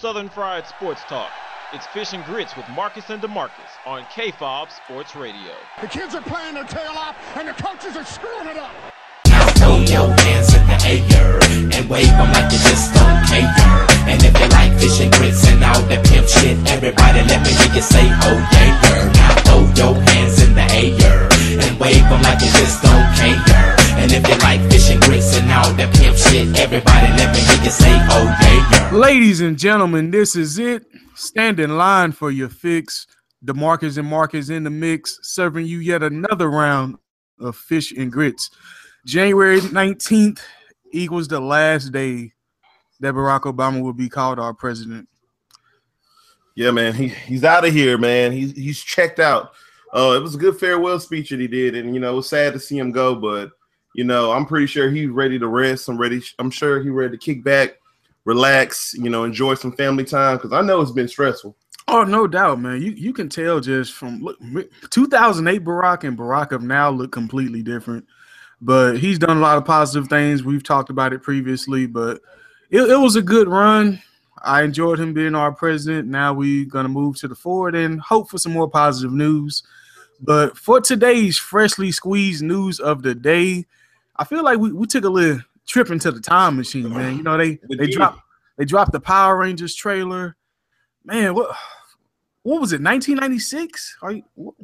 Southern Fried Sports Talk. It's Fish and Grits with Marcus and DeMarcus on KFOB Sports Radio. The kids are playing their tail off, and the coaches are screwing it up. Now throw your hands in the air and wave them like you just don't care. And if you like fish and grits and all that pimp shit, everybody let me hear you say, oh yeah. Now throw your hands in the air and wave them like you just don't care. And if you like fish and grits and all that pimp shit, everybody let me hear you say, oh yeah. Ladies and gentlemen, this is it. Stand in line for your fix. DeMarcus and Marcus in the mix, serving you yet another round of fish and grits. January 19th equals the last day that Barack Obama will be called our president. Yeah, man, he, he's out of here, man. He's he's checked out. Uh, it was a good farewell speech that he did, and you know, it was sad to see him go, but you know, I'm pretty sure he's ready to rest. I'm ready. I'm sure he's ready to kick back, relax, you know, enjoy some family time because I know it's been stressful. Oh, no doubt, man. You you can tell just from look, 2008 Barack and Barack of now look completely different. But he's done a lot of positive things. We've talked about it previously, but it, it was a good run. I enjoyed him being our president. Now we're gonna move to the forward and hope for some more positive news. But for today's freshly squeezed news of the day, I feel like we, we took a little trip into the time machine, man. You know, they they dropped they dropped the Power Rangers trailer. Man, what what was it? 1996? Are you what,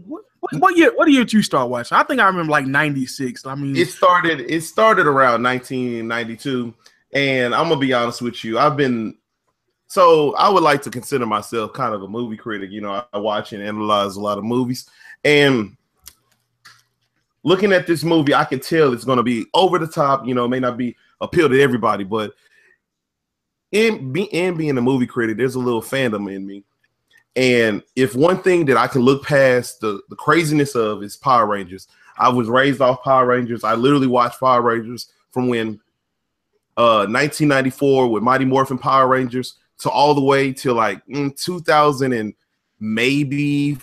what what year what year did you start watching? I think I remember like 96. I mean It started it started around 1992, and I'm gonna be honest with you. I've been so I would like to consider myself kind of a movie critic. You know, I watch and analyze a lot of movies, and looking at this movie, I can tell it's going to be over the top. You know, it may not be appeal to everybody, but in, be, in being a movie critic, there's a little fandom in me. And if one thing that I can look past the, the craziness of is Power Rangers. I was raised off Power Rangers. I literally watched Power Rangers from when uh 1994 with Mighty Morphin Power Rangers to all the way to like mm, 2000 and maybe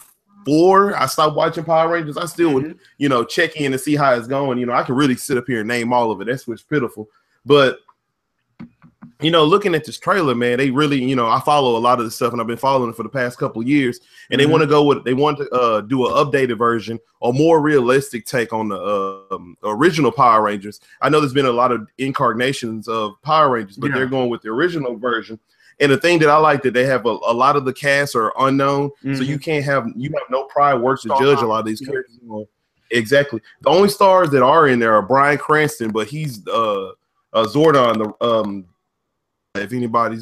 four. I stopped watching Power Rangers. I still would, you know, check in to see how it's going. You know, I can really sit up here and name all of it. That's what's pitiful. But you know, looking at this trailer, man, they really, you know, I follow a lot of this stuff, and I've been following it for the past couple years. And they want to go with, they want to uh, do an updated version, a more realistic take on the uh, um, original Power Rangers. I know there's been a lot of incarnations of Power Rangers, but Yeah. they're going with the original version. And the thing that I like that they have a, a lot of the cast are unknown, so Mhm. you can't have you have no prior works to judge a lot of these characters. Exactly. The only stars that are in there are Bryan Cranston, but he's uh, uh Zordon. The um, if anybody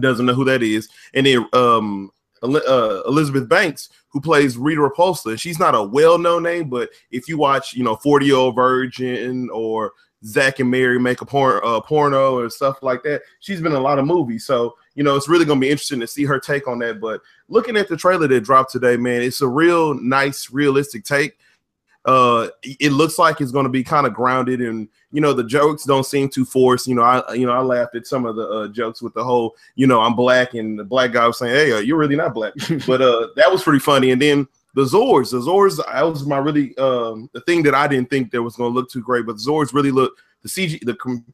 doesn't know who that is, and then um, uh, Elizabeth Banks, who plays Rita Repulsa. She's not a well-known name, but if you watch, you know, Forty Year Old Virgin or Zack and Miri make a porn, uh, porno or stuff like that, she's been in a lot of movies. So you know, it's really gonna be interesting to see her take on that. But looking at the trailer that dropped today, man, it's a real nice, realistic take. Uh, it looks like it's going to be kind of grounded, and you know the jokes don't seem too forced. You know, I you know I laughed at some of the uh, jokes with the whole you know I'm black, and the black guy was saying, "Hey, uh, you're really not black," but uh, that was pretty funny. And then the Zords, the Zords, that was my really um the thing that I didn't think that was going to look too great, but the Zords really look the CG the com-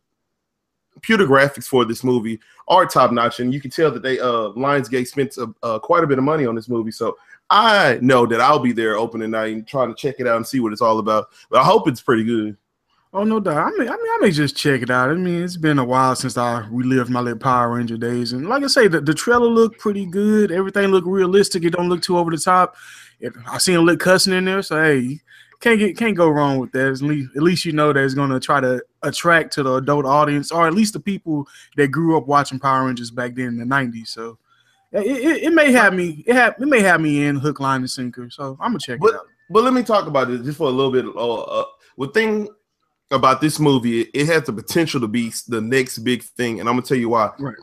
computer graphics for this movie are top notch, and you can tell that they uh Lionsgate spent uh, uh, quite a bit of money on this movie. So I know that I'll be there opening night and trying to check it out and see what it's all about. But I hope it's pretty good. Oh no doubt. I mean, I mean, I may just check it out. I mean, it's been a while since I relived my little Power Ranger days, and like I say, the, the trailer looked pretty good. Everything looked realistic. It don't look too over the top. I seen a little cussing in there, so hey, can't get can't go wrong with that. At least, at least you know that it's gonna try to attract to the adult audience, or at least the people that grew up watching Power Rangers back then in the '90s. So. It, it, it may have me. It have it may have me in hook, line, and sinker. So I'm gonna check But it out. but let me talk about it just for a little bit. Uh, uh, the thing about this movie, it, it has the potential to be the next big thing, and I'm gonna tell you why. Right.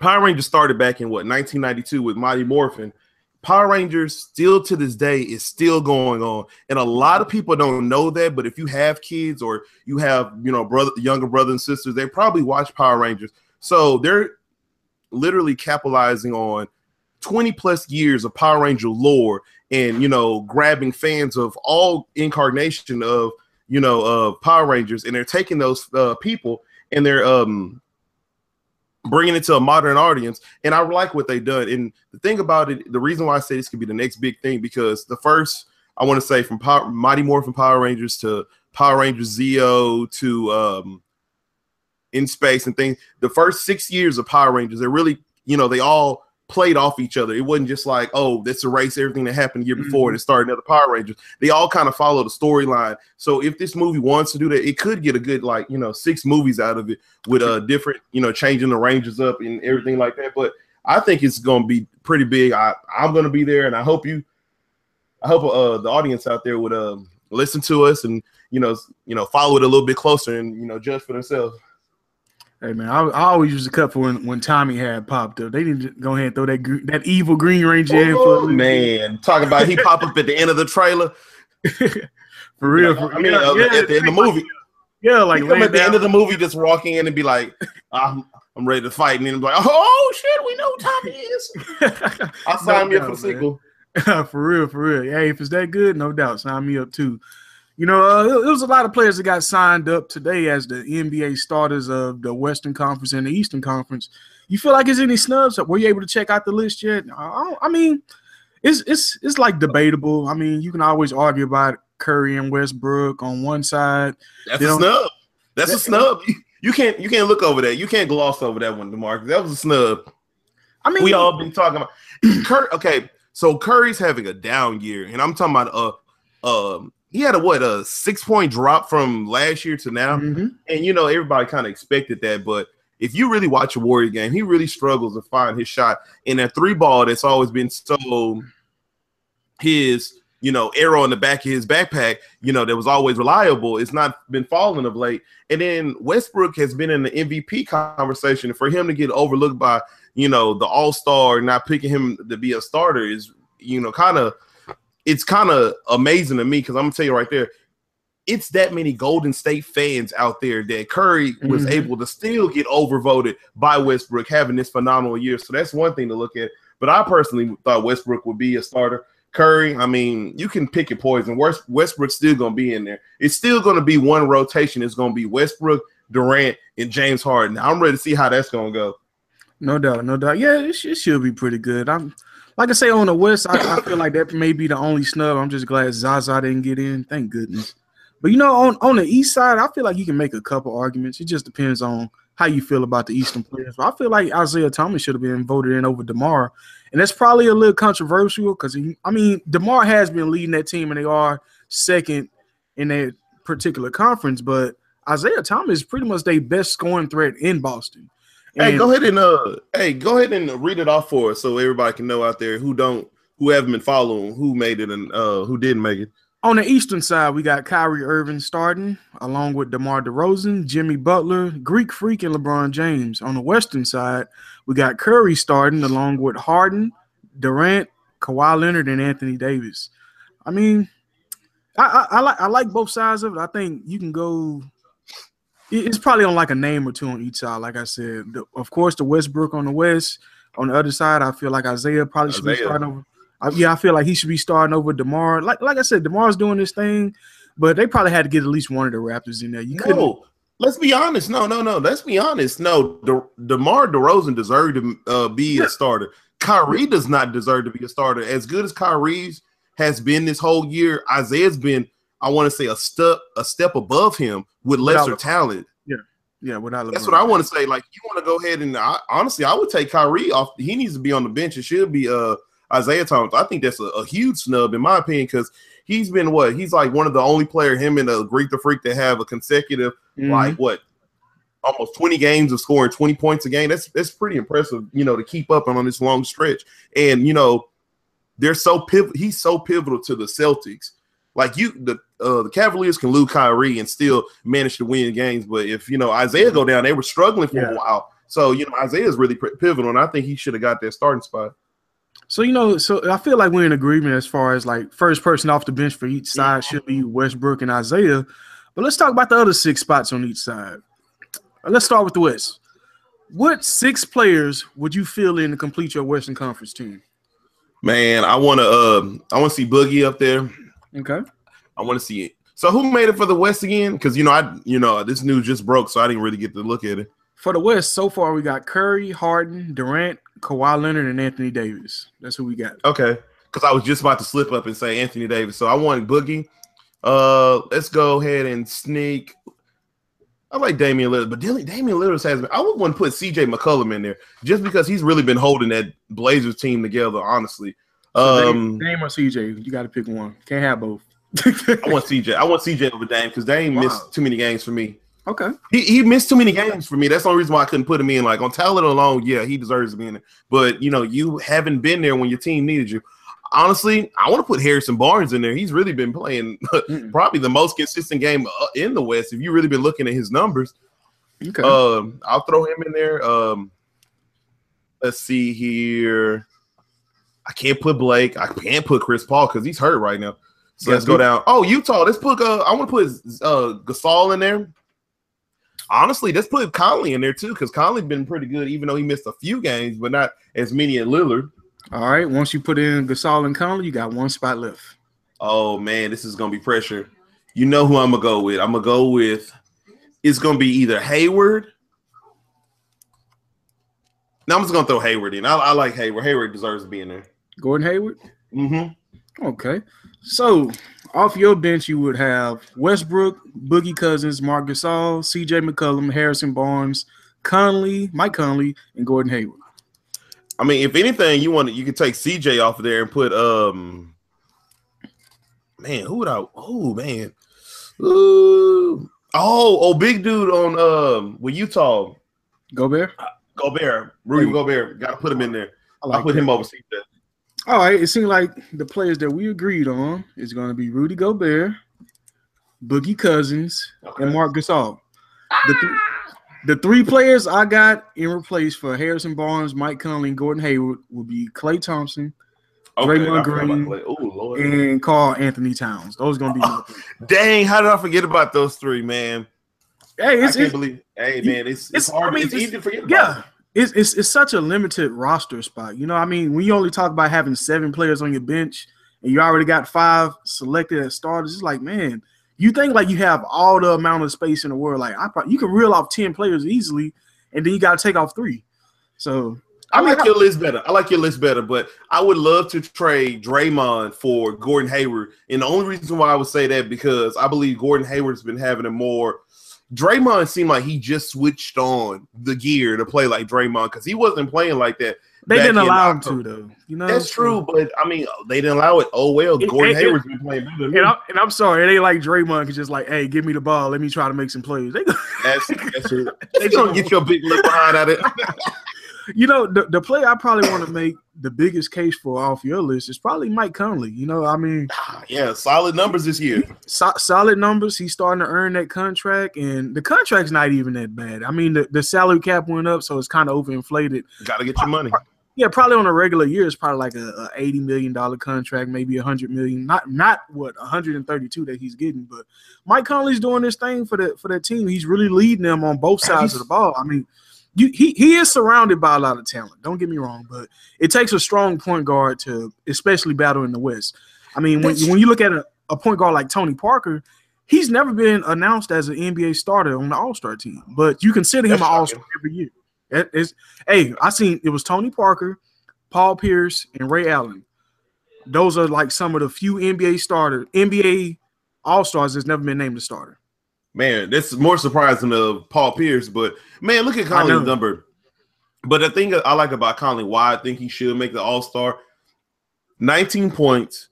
Power Rangers started back in what 1992 with Mighty Morphin. Power Rangers still to this day is still going on, and a lot of people don't know that. But if you have kids or you have you know brother younger brothers and sisters, they probably watch Power Rangers. So they're literally capitalizing on 20 plus years of Power Ranger lore and you know grabbing fans of all incarnation of you know of Power Rangers and they're taking those uh, people and they're um bringing it to a modern audience. And I like what they've done. And the thing about it, the reason why I say this could be the next big thing, because the first, I want to say from Power, Mighty Morphin Power Rangers to Power Rangers Zeo to um, In Space and things, the first six years of Power Rangers, they really, you know, they all played off each other. It wasn't just like, oh, let's erase everything that happened the year before Mhm. and start another Power Rangers. They all kind of follow the storyline. So if this movie wants to do that, it could get a good like you know six movies out of it with a different you know changing the Rangers up and everything like that. But I think it's going to be pretty big. I I'm going to be there, and I hope you, I hope uh the audience out there would um listen to us and you know you know follow it a little bit closer and you know judge for themselves. Hey man, I, I always used to cut for when, when Tommy had popped up. They didn't go ahead and throw that that evil Green Ranger in for Oh, man, talking about he pop up at the end of the trailer. for real. For, I mean, yeah, uh, yeah, at the end of the movie. yeah, like come at the end of the movie, just walk in and be like, "I'm, I'm ready to fight," and then be like, "Oh shit, we know who Tommy is." I'll sign me up for the man. sequel. for real, for real. Hey, if it's that good, no doubt, sign me up too. You know, uh, it, it was a lot of players that got signed up today as the NBA starters of the Western Conference and the Eastern Conference. You feel like there's any snubs? Were you able to check out the list yet? I, I mean, it's it's it's like debatable. I mean, you can always argue about Curry and Westbrook on one side. That's a snub. That's a snub. You, can't you can't look over that. You can't gloss over that one, Demarcus. That was a snub. I mean, We all been talking about Curry. Okay, so Curry's having a down year, and I'm talking about uh um he had a what a six point drop from last year to now. Mhm. and you know everybody kind of expected that but if you really watch a warrior game he really struggles to find his shot in that three ball that's always been so his you know arrow in the back of his backpack you know that was always reliable it's not been falling of late and then westbrook has been in the mvp conversation for him to get overlooked by you know the all-star not picking him to be a starter is you know kind of it's kind of amazing to me because i'm gonna tell you right there it's that many Golden State fans out there that Curry was Mhm. able to still get overvoted by Westbrook having this phenomenal year. So that's one thing to look at. But I personally thought Westbrook would be a starter. Curry, I mean, you can pick your poison. West, Westbrook's still going to be in there. It's still going to be one rotation. It's going to be Westbrook, Durant, and James Harden. I'm ready to see how that's going to go. No doubt, no doubt. Yeah, it, it should be pretty good. I'm like I say on the West, I, I feel like that may be the only snub. I'm just glad Zaza didn't get in. Thank goodness. But you know, on, on the East side, I feel like you can make a couple arguments. It just depends on how you feel about the Eastern players. But I feel like Isaiah Thomas should have been voted in over Demar, and that's probably a little controversial because I mean Demar has been leading that team, and they are second in that particular conference. But Isaiah Thomas is pretty much their best scoring threat in Boston. Hey, go ahead and uh, hey, go ahead and read it off for us so everybody can know out there who don't, who haven't been following, who made it and uh, who didn't make it. On the Eastern side, we got Kyrie Irving starting, along with DeMar DeRozan, Jimmy Butler, Greek Freak, and LeBron James. On the Western side, we got Curry starting, along with Harden, Durant, Kawhi Leonard, and Anthony Davis. I mean, I, I, I like I like both sides of it. I think you can go. It- It's probably on like a name or two on each side. Like I said, the, of course, the Westbrook on the West. On the other side, I feel like Isaiah probably should be starting over. I, yeah, I feel like he should be starting over Demar. Like like I said, Demar's doing this thing, but they probably had to get at least one of the Raptors in there. You couldn't. No, let's be honest. No, no, no. Let's be honest. No, De- DeMar DeRozan deserved to uh, be Yeah. a starter. Kyrie does not deserve to be a starter. As good as Kyrie's has been this whole year, Isaiah's been, I want to say, a step a step above him with lesser talent. Yeah, without That's LeBron. what I want to say. Like, you want to go ahead and I, honestly, I would take Kyrie off. He needs to be on the bench. It should be uh Isaiah Thomas. I think that's a, a huge snub in my opinion because he's been what? He's like one of the only player him and uh, Greek the Freak that have a consecutive Mhm. like what almost 20 games of scoring 20 points a game. That's that's pretty impressive, you know, to keep up on this long stretch. And you know, they're so pivotal. He's so pivotal to the Celtics. Like you, the uh, the Cavaliers can lose Kyrie and still manage to win games. But if you know Isaiah go down, they were struggling for Yeah. a while. So you know Isaiah is really pivotal, and I think he should have got that starting spot. So you know, so I feel like we're in agreement as far as like first person off the bench for each side should be Westbrook and Isaiah. But let's talk about the other six spots on each side. Let's start with the West. What six players would you fill in to complete your Western Conference team? Man, I want to uh, I want to see Boogie up there. Okay. I want to see it. So who made it for the West again? Because you know I you know this news just broke, so I didn't really get to look at it. For the West, so far we got Curry, Harden, Durant, Kawhi Leonard, and Anthony Davis. That's who we got. Okay, because I was just about to slip up and say Anthony Davis, so I want Boogie. Uh, let's go ahead and sneak. I like Damian Lillard, but Damian Lillard has been. I would want to put CJ McCollum in there just because he's really been holding that Blazers team together. Honestly, So um, Dame, or CJ, you got to pick one. Can't have both. I want CJ. I want CJ over Dame because Dame Wow. missed too many games for me. okay. He, he missed too many games for me. That's the only reason why I couldn't put him in. Like on talent alone, yeah, he deserves to be in it. But you know, you haven't been there when your team needed you. Honestly, I want to put Harrison Barnes in there. He's really been playing Mm. probably the most consistent game uh, in the West. If you really been looking at his numbers, Okay. um, I'll throw him in there. Um, let's see here. I can't put Blake. I can't put Chris Paul because he's hurt right now. So Yeah, let's go down. Oh, Utah. Let's put. Uh, I want to put uh, Gasol in there. Honestly, let's put Conley in there too because Conley's been pretty good, even though he missed a few games, but not as many as Lillard. All right. Once you put in Gasol and Conley, you got one spot left. Oh man, this is gonna be pressure. You know who I'm gonna go with? I'm gonna go with. It's gonna be either Hayward. Now I'm just gonna throw Hayward in. I, I like Hayward. Hayward deserves to be in there. Gordon Hayward. Mm-hmm. Okay. So off your bench, you would have Westbrook, Boogie Cousins, Marc Gasol, CJ McCollum, Harrison Barnes, Conley, Mike Conley, and Gordon Hayward. I mean, if anything, you want to, you could take CJ off of there and put um, man, who would I? Oh man, Ooh. oh oh, big dude on um with Utah, Gobert. Gobert, Rudy Hey. Gobert. Got to put him in there. I I like will put that. him over CJ. All right. It seemed like the players that we agreed on is going to be Rudy Gobert, Boogie Cousins, Okay. and Marc Gasol. The, th- the three players I got in replace for Harrison Barnes, Mike Conley, and Gordon Hayward will be Klay Thompson Draymond forgot about Green. Oh lord. and Karl Anthony Towns. Those are going to be. Dang, how did I forget about those three, man? Hey, I can't it's believe. Hey, man, it's it's, it's- hard. I mean, it's, it's- easy to forget. About. yeah. It's, it's it's such a limited roster spot. You know, I mean, when you only talk about having seven players on your bench and you already got five selected as starters, it's like, man, you think like you have all the amount of space in the world. Like, I probably, you can reel off ten players easily, and then you got to take off three. So I, mean, like your list better. I like your list better, but I would love to trade Draymond for Gordon Hayward. And the only reason why I would say that because I believe Gordon Hayward's been having a more. Draymond seemed like he just switched on the gear to play like Draymond because he wasn't playing like that. they didn't allow him to, though. You know, That's true, but I mean, they didn't allow it. Oh well, It- Gordon it- it- Hayward's been playing better. And I'm, and I'm sorry, it ain't like Draymond can just like, hey, give me the ball, let me try to make some plays. They, That's, that's it. They gonna get your big lip behind at it. You know, the, the play I probably want to make the biggest case for off your list is probably Mike Conley. You know, I mean, ah, yeah, solid numbers this year. so, solid numbers. He's starting to earn that contract, and the contract's not even that bad. I mean, the, the salary cap went up, so it's kind of overinflated. Got to get your money. Yeah, probably on a regular year, it's probably like a, a eighty million dollar contract, maybe a hundred million. Not not what one hundred and thirty two that he's getting, but Mike Conley's doing this thing for the for that team. He's really leading them on both sides of the ball. I mean, you, he he is surrounded by a lot of talent. Don't get me wrong, but it takes a strong point guard to especially battle in the West. I mean, when when you look at a, a point guard like Tony Parker, he's never been announced as an NBA starter on the All Star team, but you consider him an All Star every year. It- it's hey, I seen it was Tony Parker, Paul Pierce, and Ray Allen. Those are like some of the few NBA starter, NBA All Stars that's never been named a starter. Man, that's more surprising of Paul Pierce, but man, look at Conley's number. But the thing I like about Conley, why I think he should make the All Star, 19 points,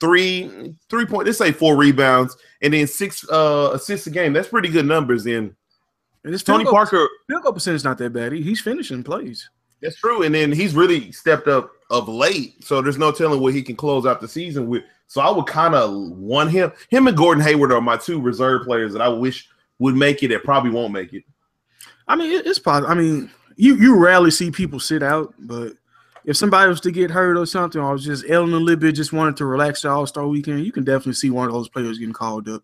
three, three point, let's say four rebounds, and then six uh assists a game. That's pretty good numbers. And And his Tony Parker, field goal percentage not that bad. He, he's finishing plays. that's true. And then he's really stepped up of late. So there's no telling what he can close out the season with. So I would kind of want him. Him and Gordon Hayward are my two reserve players that I wish would make it that probably won't make it. I mean, it's possible. I mean, you you rarely see people sit out, but if somebody was to get hurt or something, or was just ailing a little bit, just wanted to relax the All Star weekend, you can definitely see one of those players getting called up.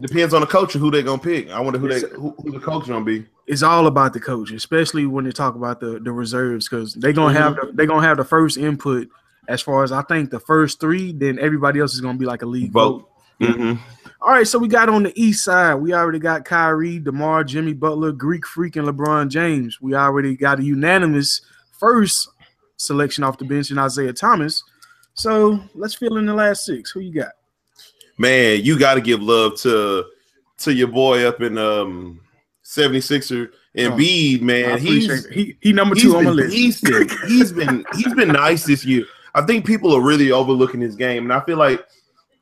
Depends on the coach and who they're gonna pick. I wonder who they who, who the coach gonna be. It's all about the coach, especially when they talk about the the reserves, because they're gonna have the, they're gonna have the first input as far as I think the first three, then everybody else is gonna be like a league vote. Mhm. All right, so we got on the east side, we already got Kyrie, DeMar, Jimmy Butler, Greek Freak, and LeBron James. We already got a unanimous first selection off the bench in Isaiah Thomas. So let's fill in the last six. Who you got? Man, you got to give love to to your boy up in um 76er and Oh, man. He's he he number he's two on my been list. decent. he's been he's been nice this year. I think people are really overlooking his game, and I feel like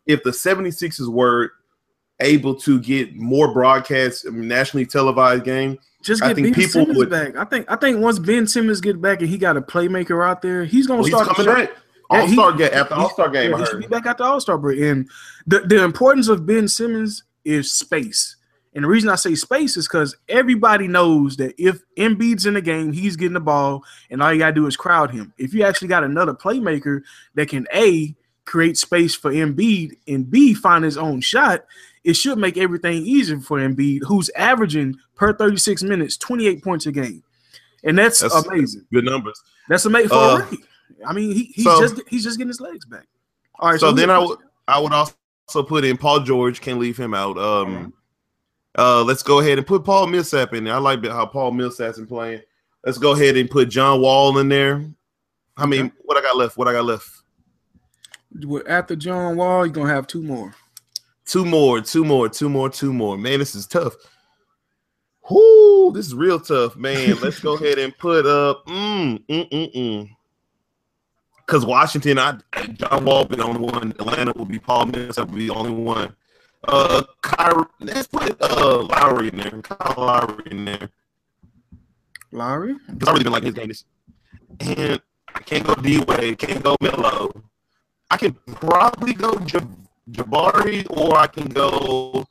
if the 76ers were able to get more broadcasts, I nationally televised game, Just I get think Ben people Simmons would- back. I think I think once Ben Simmons get back and he got a playmaker out there, he's gonna well, he's start. coming back. All Star game after All Star game. Yeah, he should be back at the All Star break. And the, the importance of Ben Simmons is space. And the reason I say space is because everybody knows that if Embiid's in the game, he's getting the ball, and all you gotta do is crowd him. If you actually got another playmaker that can a create space for Embiid and b find his own shot, it should make everything easier for Embiid, who's averaging per 36 minutes 28 points a game, and that's, That's- amazing. Good numbers. That's amazing for Uh, a rookie. I mean, he, he's so- just he's just getting his legs back. All right, So who then I would I would also put in Paul George. Can't leave him out. Um, uh, let's go ahead and put Paul Millsap in there. I like how Paul Millsap's been playing. Let's go ahead and put John Wall in there. I mean, Okay. what I got left? What I got left? After John Wall, you're gonna have two more. Two more, two more, two more, two more. Man, this is tough. Whoo, this is real tough, man. Let's go ahead and put up mm, mm, mm, mm. Cause Washington, I John Wall be the only one. Atlanta will be Paul Millsap will be the only one. Uh, Kyrie, let's put uh Lowry in there. Kyle Lowry in there Lowry. because I really been like his game. And I can't go D Wade, can't go Melo. I can probably go Jab- Jabari, or I can go.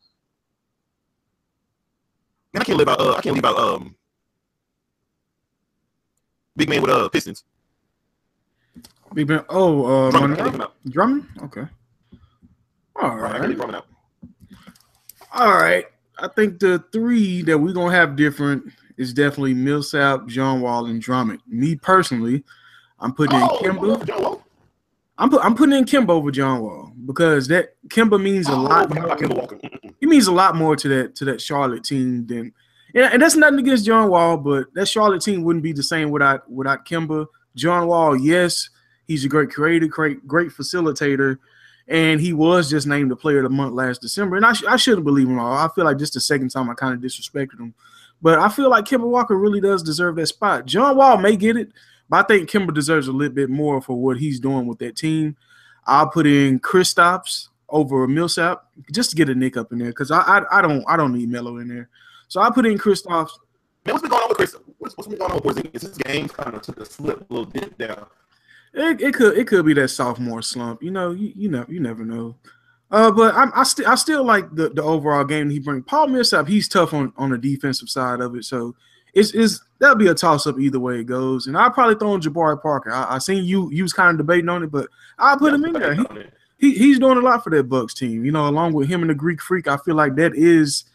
Man, I can't live out. Uh, I can't leave out. Um, big man with uh Pistons. Big man. Oh, uh, Drummond, I can't leave Monroe? him out. Drummond. Okay. All Right, I right. leave Drummond out. All right. I think the three that we're gonna have different is definitely Millsap, John Wall, and Drummond. Me personally, I'm putting in Oh, Kemba. I'm put, I'm putting in Kemba over John Wall because that Kemba means a Oh, lot. more. He means a lot more to that to that Charlotte team than yeah, and that's nothing against John Wall, but that Charlotte team wouldn't be the same without without Kemba. John Wall, yes, he's a great creator, great great facilitator, and he was just named the player of the month last December. And I, sh- I shouldn't believe him all. I feel like just the second time I kind of disrespected him, but I feel like Kemba Walker really does deserve that spot. John Wall may get it, but I think Kemba deserves a little bit more for what he's doing with that team. I'll put in Kristaps over Millsap just to get a Knick up in there because I, I I don't I don't need Melo in there. So I put in Kristaps. Man, what's been going on with Chris? What's, what's been going on with Porzingis? His game kind of took a slip, a little dip down. It, it could it could be that sophomore slump. You know you you know you never know. Uh, but I'm, I still I still like the, the overall game he brings. Paul Millsap he's tough on on the defensive side of it, so it's is that'll be a toss up either way it goes. And I'll probably throw in Jabari Parker. I, I seen you you was kind of debating on it, but I'll put him in there. He, he he's doing a lot for that Bucks team. You know, along with him and the Greek Freak, I feel like that is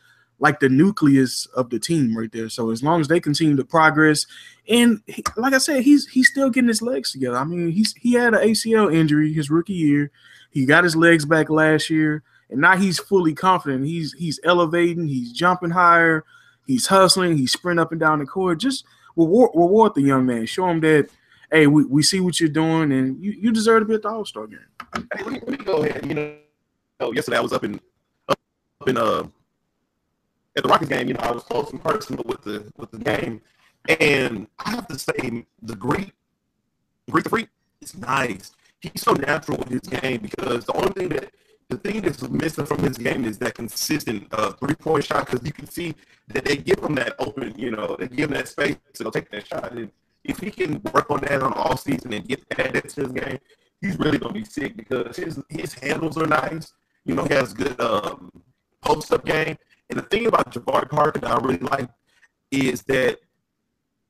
like the nucleus of the team right there. So as long as they continue to progress, and he, like I said, he's he's still getting his legs together. I mean, he's he had an ACL injury his rookie year. He got his legs back last year, and now he's fully confident. He's he's elevating. He's jumping higher. He's hustling. He's sprinting up and down the court. Just reward reward the young man. Show him that. Hey, we, we see what you're doing, and you, you deserve to be at the All Star game. Hey, let me, let me go ahead. You know, yesterday I was up in up in uh at the Rockets game. You know, I was close and personal with the with the game, and I have to say the Greek Greek the Freak is nice. He's so natural with his game because the only thing that the thing that's missing from his game is that consistent uh, three point shot because you can see that they give him that open, you know, they give him that space to go take that shot. And if he can work on that on all season and get that into his game, he's really gonna be sick because his his handles are nice. You know, he has good um, post up game. And the thing about Jabari Parker that I really like is that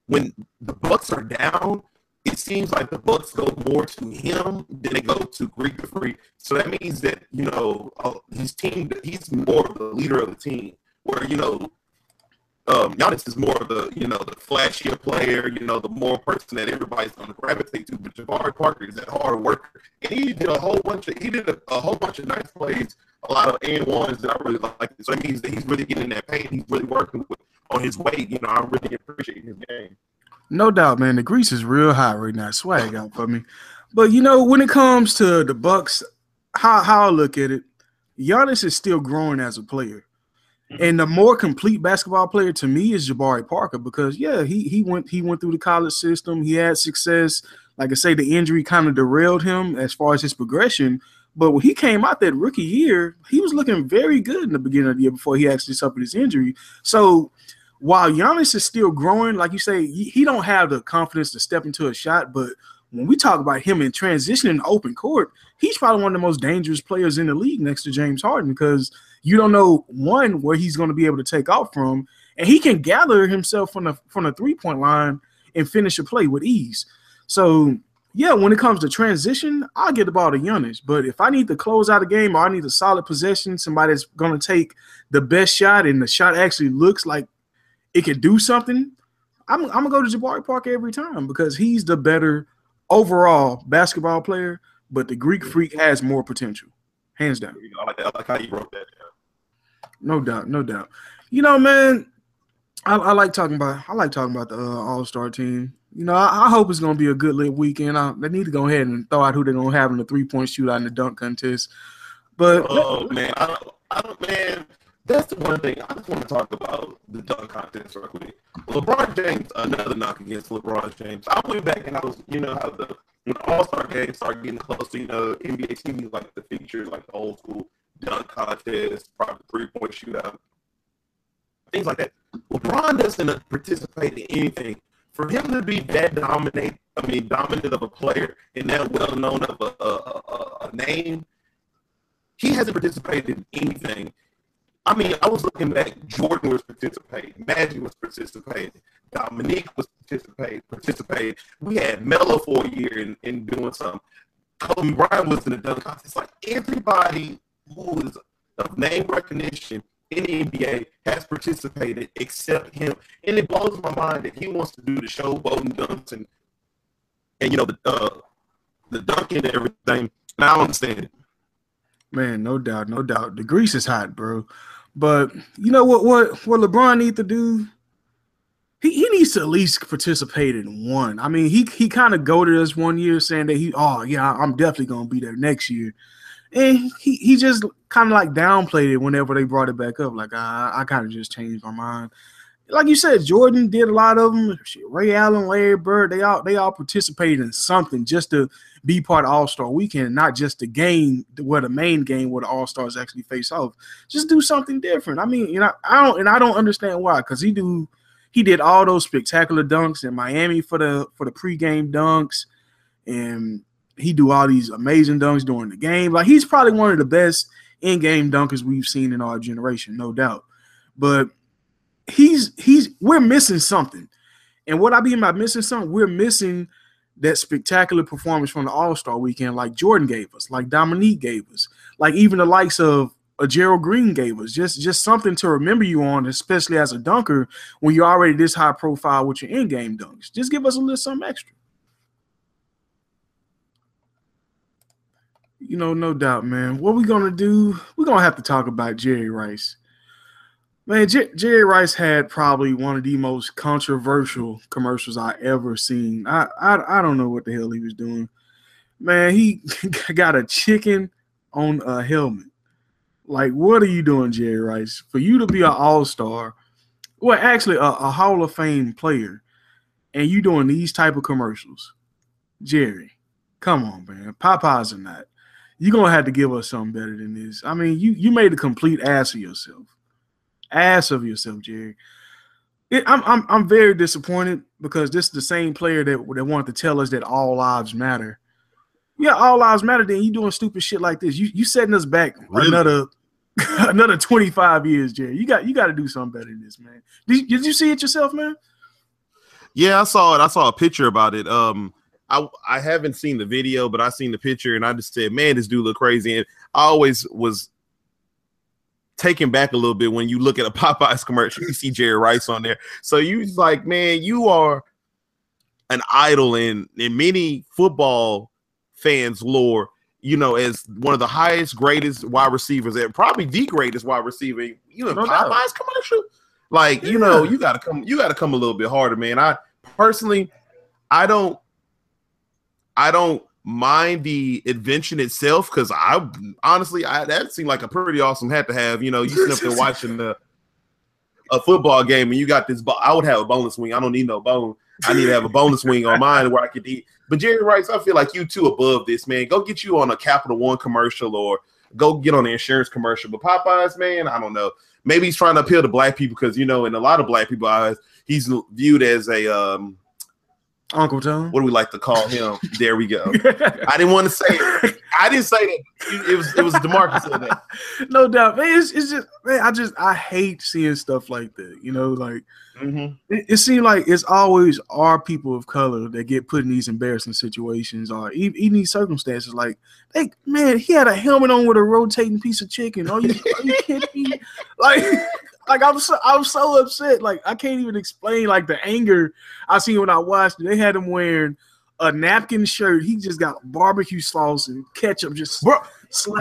when the Bucks are down, it seems like the Bucks go more to him than they go to Greek the Free. So that means that you know uh, his team, he's more of the leader of the team. Where you know um, Giannis is more of the you know the flashier player, you know the more person that everybody's going to gravitate to. But Jabari Parker is that hard worker, and he did a whole bunch of he did a, a whole bunch of nice plays a lot of and ones that I really like. So it means that he's really getting that paint. He's really working with, on his weight. You know, I really appreciate his game. No doubt, man. The grease is real hot right now. Swag out for me. But you know, when it comes to the Bucks, how how I look at it, Giannis is still growing as a player. Mm-hmm. And the more complete basketball player to me is Jabari Parker because yeah, he he went he went through the college system. He had success. Like I say, the injury kind of derailed him as far as his progression. But when he came out that rookie year, he was looking very good in the beginning of the year before he actually suffered his injury. So while Giannis is still growing, like you say, he don't have the confidence to step into a shot. But when we talk about him in transition in open court, he's probably one of the most dangerous players in the league next to James Harden because you don't know one where he's going to be able to take off from, and he can gather himself from the from the three point line and finish a play with ease. So yeah, when it comes to transition, I'll get the ball to Giannis. But if I need to close out a game or I need a solid possession, somebody that's going to take the best shot and the shot actually looks like it can do something, I'm, I'm gonna go to Jabari Parker every time because he's the better overall basketball player. But the Greek Freak has more potential, hands down. I like, that. I like how you wrote that. No doubt, no doubt. You know, man, I, I like talking about I like talking about the uh, All Star team. You know, I, I, hope it's gonna be a good lit weekend. I, they need to go ahead and throw out who they're gonna have in the three point shootout in the dunk contest. But oh man, I don't, I don't, man, that's the one thing I just want to talk about the dunk contest real quick. LeBron James, another knock against LeBron James. I went back and I was, you know, how the when All Star games start getting close to, you know, NBA teams like the features, like the old school dunk contest, probably three point shootout, things like that. LeBron doesn't participate in anything. For him to be that dominant, I mean, dominant of a player and that well known of a, a, a, name, he hasn't participated in anything. I mean, I was looking back. Jordan was participating. Magic was participating. Dominique was participating. Participating. We had Melo for a year in, in doing something. Kobe Bryant was in the dunk contest. Like everybody who is of name recognition in the NBA has participated except him. And it blows my mind that he wants to do the showboating dunks and and you know the uh, the dunking and everything. And I understand it. Man, no doubt, no doubt. The grease is hot, bro. But you know what? What what LeBron needs to do? He, he needs to at least participate in one. I mean, he he kind of goaded us one year saying that he, oh yeah, I'm definitely gonna be there next year and he, he just kind of like downplayed it whenever they brought it back up. Like I, I kind of just changed my mind. Like you said, Jordan did a lot of them. Ray Allen, Larry Bird, they all they all participated in something just to be part of All Star Weekend, not just the game where the main game where the All Stars actually face off. Just do something different. I mean, you know, I don't and I don't understand why because he do he did all those spectacular dunks in Miami for the for the pregame dunks and he do all these amazing dunks during the game. Like he's probably one of the best in-game dunkers we've seen in our generation, no doubt. But he's he's we're missing something. And what I mean by missing something, we're missing that spectacular performance from the All-Star weekend, like Jordan gave us, like Dominique gave us, like even the likes of a Gerald Green gave us. Just just something to remember you on, especially as a dunker, when you're already this high profile with your in-game dunks. Just give us a little something extra. You know, no doubt, man. What we gonna do? We're gonna have to talk about Jerry Rice. Man, Jerry Rice had probably one of the most controversial commercials I ever seen. I, I I don't know what the hell he was doing. Man, he got a chicken on a helmet. Like, what are you doing, Jerry Rice? For you to be an all-star, well, actually a, a Hall of Fame player, and you doing these type of commercials. Jerry, come on, man. Popeyes or not you're gonna have to give us something better than this. I mean, you you made a complete ass of yourself, ass of yourself, Jerry. It, I'm I'm I'm very disappointed because this is the same player that that wanted to tell us that all lives matter. Yeah, all lives matter. Then you doing stupid shit like this. You you setting us back really? another another 25 years, Jerry. You got you got to do something better than this, man. Did, did you see it yourself, man? Yeah, I saw it. I saw a picture about it. Um, I I haven't seen the video, but I seen the picture and I just said, man, this dude look crazy. And I always was taken back a little bit when you look at a Popeyes commercial, you see Jerry Rice on there. So you like, man, you are an idol in in many football fans' lore. you know, as one of the highest, greatest wide receivers, and probably the greatest wide receiver. You know, No doubt. Popeyes commercial. Like, you know, you gotta come, you gotta come a little bit harder, man. I personally, I don't, I don't mind the invention itself because I honestly, I that seemed like a pretty awesome hat to have. You know, you sitting up there watching the a football game and you got this. Bo- I would have a bonus wing. I don't need no bone. I need to have a bonus wing on mine where I could eat. But Jerry Rice, I feel like you too above this, man. Go get you on a Capital One commercial or go get on the insurance commercial. But Popeyes, man, I don't know. Maybe he's trying to appeal to black people because you know, in a lot of black people eyes, he's viewed as a um, Uncle Tom. what do we like to call him? there we go. I didn't want to say it. I didn't say that. It was it was Demarcus said that. no doubt, man. It's, it's just man, I just I hate seeing stuff like that. You know, like Mhm. it, it seems like it's always our people of color that get put in these embarrassing situations or even, even these circumstances. Like, they man, he had a helmet on with a rotating piece of chicken. Are you, are you kidding me? Like, like I'm so I'm so upset. Like, I can't even explain like the anger I seen when I watched it. They had him wearing a napkin shirt. He just got barbecue sauce and ketchup just Bro.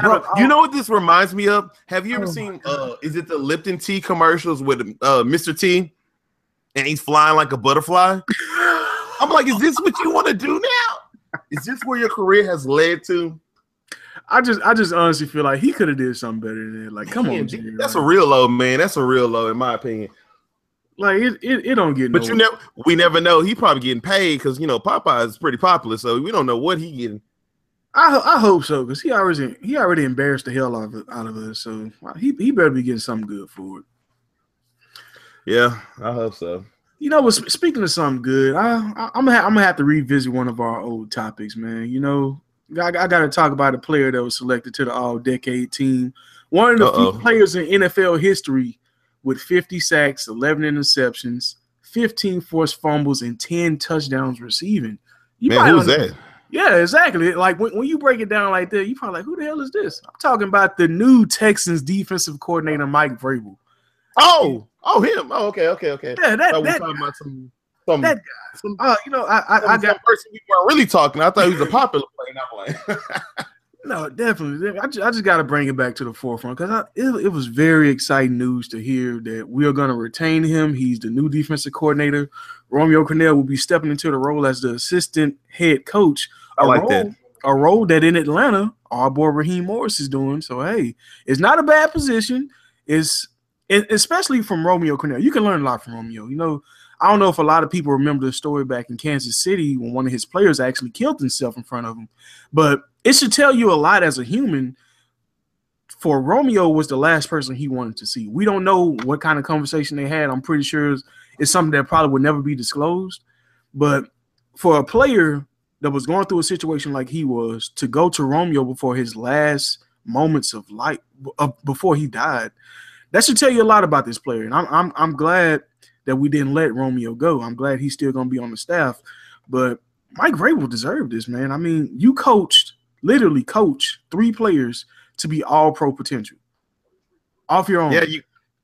Bro, you know what this reminds me of? Have you ever Oh seen uh is it the Lipton tea commercials with uh Mr. T and he's flying like a butterfly? I'm like, is this what you want to do now? Is this where your career has led to? I just I just honestly feel like he could have did something better than that. Like, come Man, on, that's a real low, man. That's a real low, in my opinion. Like it, it, it don't get. But no, you never, we never know. He probably getting paid because you know Popeye is pretty popular, so we don't know what he getting. I I hope so because he already he already embarrassed the hell out of out of us. So he he better be getting something good for it. Yeah, I hope so. You know, but sp- speaking of something good, I, I I'm gonna ha- I'm gonna have to revisit one of our old topics, man. You know, I, I got to talk about a player that was selected to the All Decade team. One of the Uh-oh. few players in NFL history with 50 sacks, 11 interceptions, 15 forced fumbles, and 10 touchdowns receiving. You Man, who's that? Yeah, exactly. Like when, when you break it down like that, you probably like, who the hell is this? I'm talking about the new Texans defensive coordinator, Mike Vrabel. Oh, oh, him. Oh, okay, okay, okay. Yeah, that, thought we were that, talking about some some, that some, uh, you know, I, I, I got person we weren't really talking. I thought he was a popular player. Not playing. no, definitely. I just, I just got to bring it back to the forefront because it, it was very exciting news to hear that we are going to retain him. He's the new defensive coordinator. Romeo Crennel will be stepping into the role as the assistant head coach. I A like role- that. A role that in Atlanta, our boy Raheem Morris is doing. So hey, it's not a bad position. It's it, especially from Romeo Crennel. You can learn a lot from Romeo. You know, I don't know if a lot of people remember the story back in Kansas City when one of his players actually killed himself in front of him. But it should tell you a lot as a human. For Romeo was the last person he wanted to see. We don't know what kind of conversation they had. I'm pretty sure it's, it's something that probably would never be disclosed. But for a player that was going through a situation like he was to go to Romeo before his last moments of life, uh, before he died, that should tell you a lot about this player. And I'm I'm I'm glad that we didn't let Romeo go. I'm glad he's still going to be on the staff. But Mike Vrabel deserved this, man. I mean, you coached, literally coached three players to be all pro potential off your own. yeah, you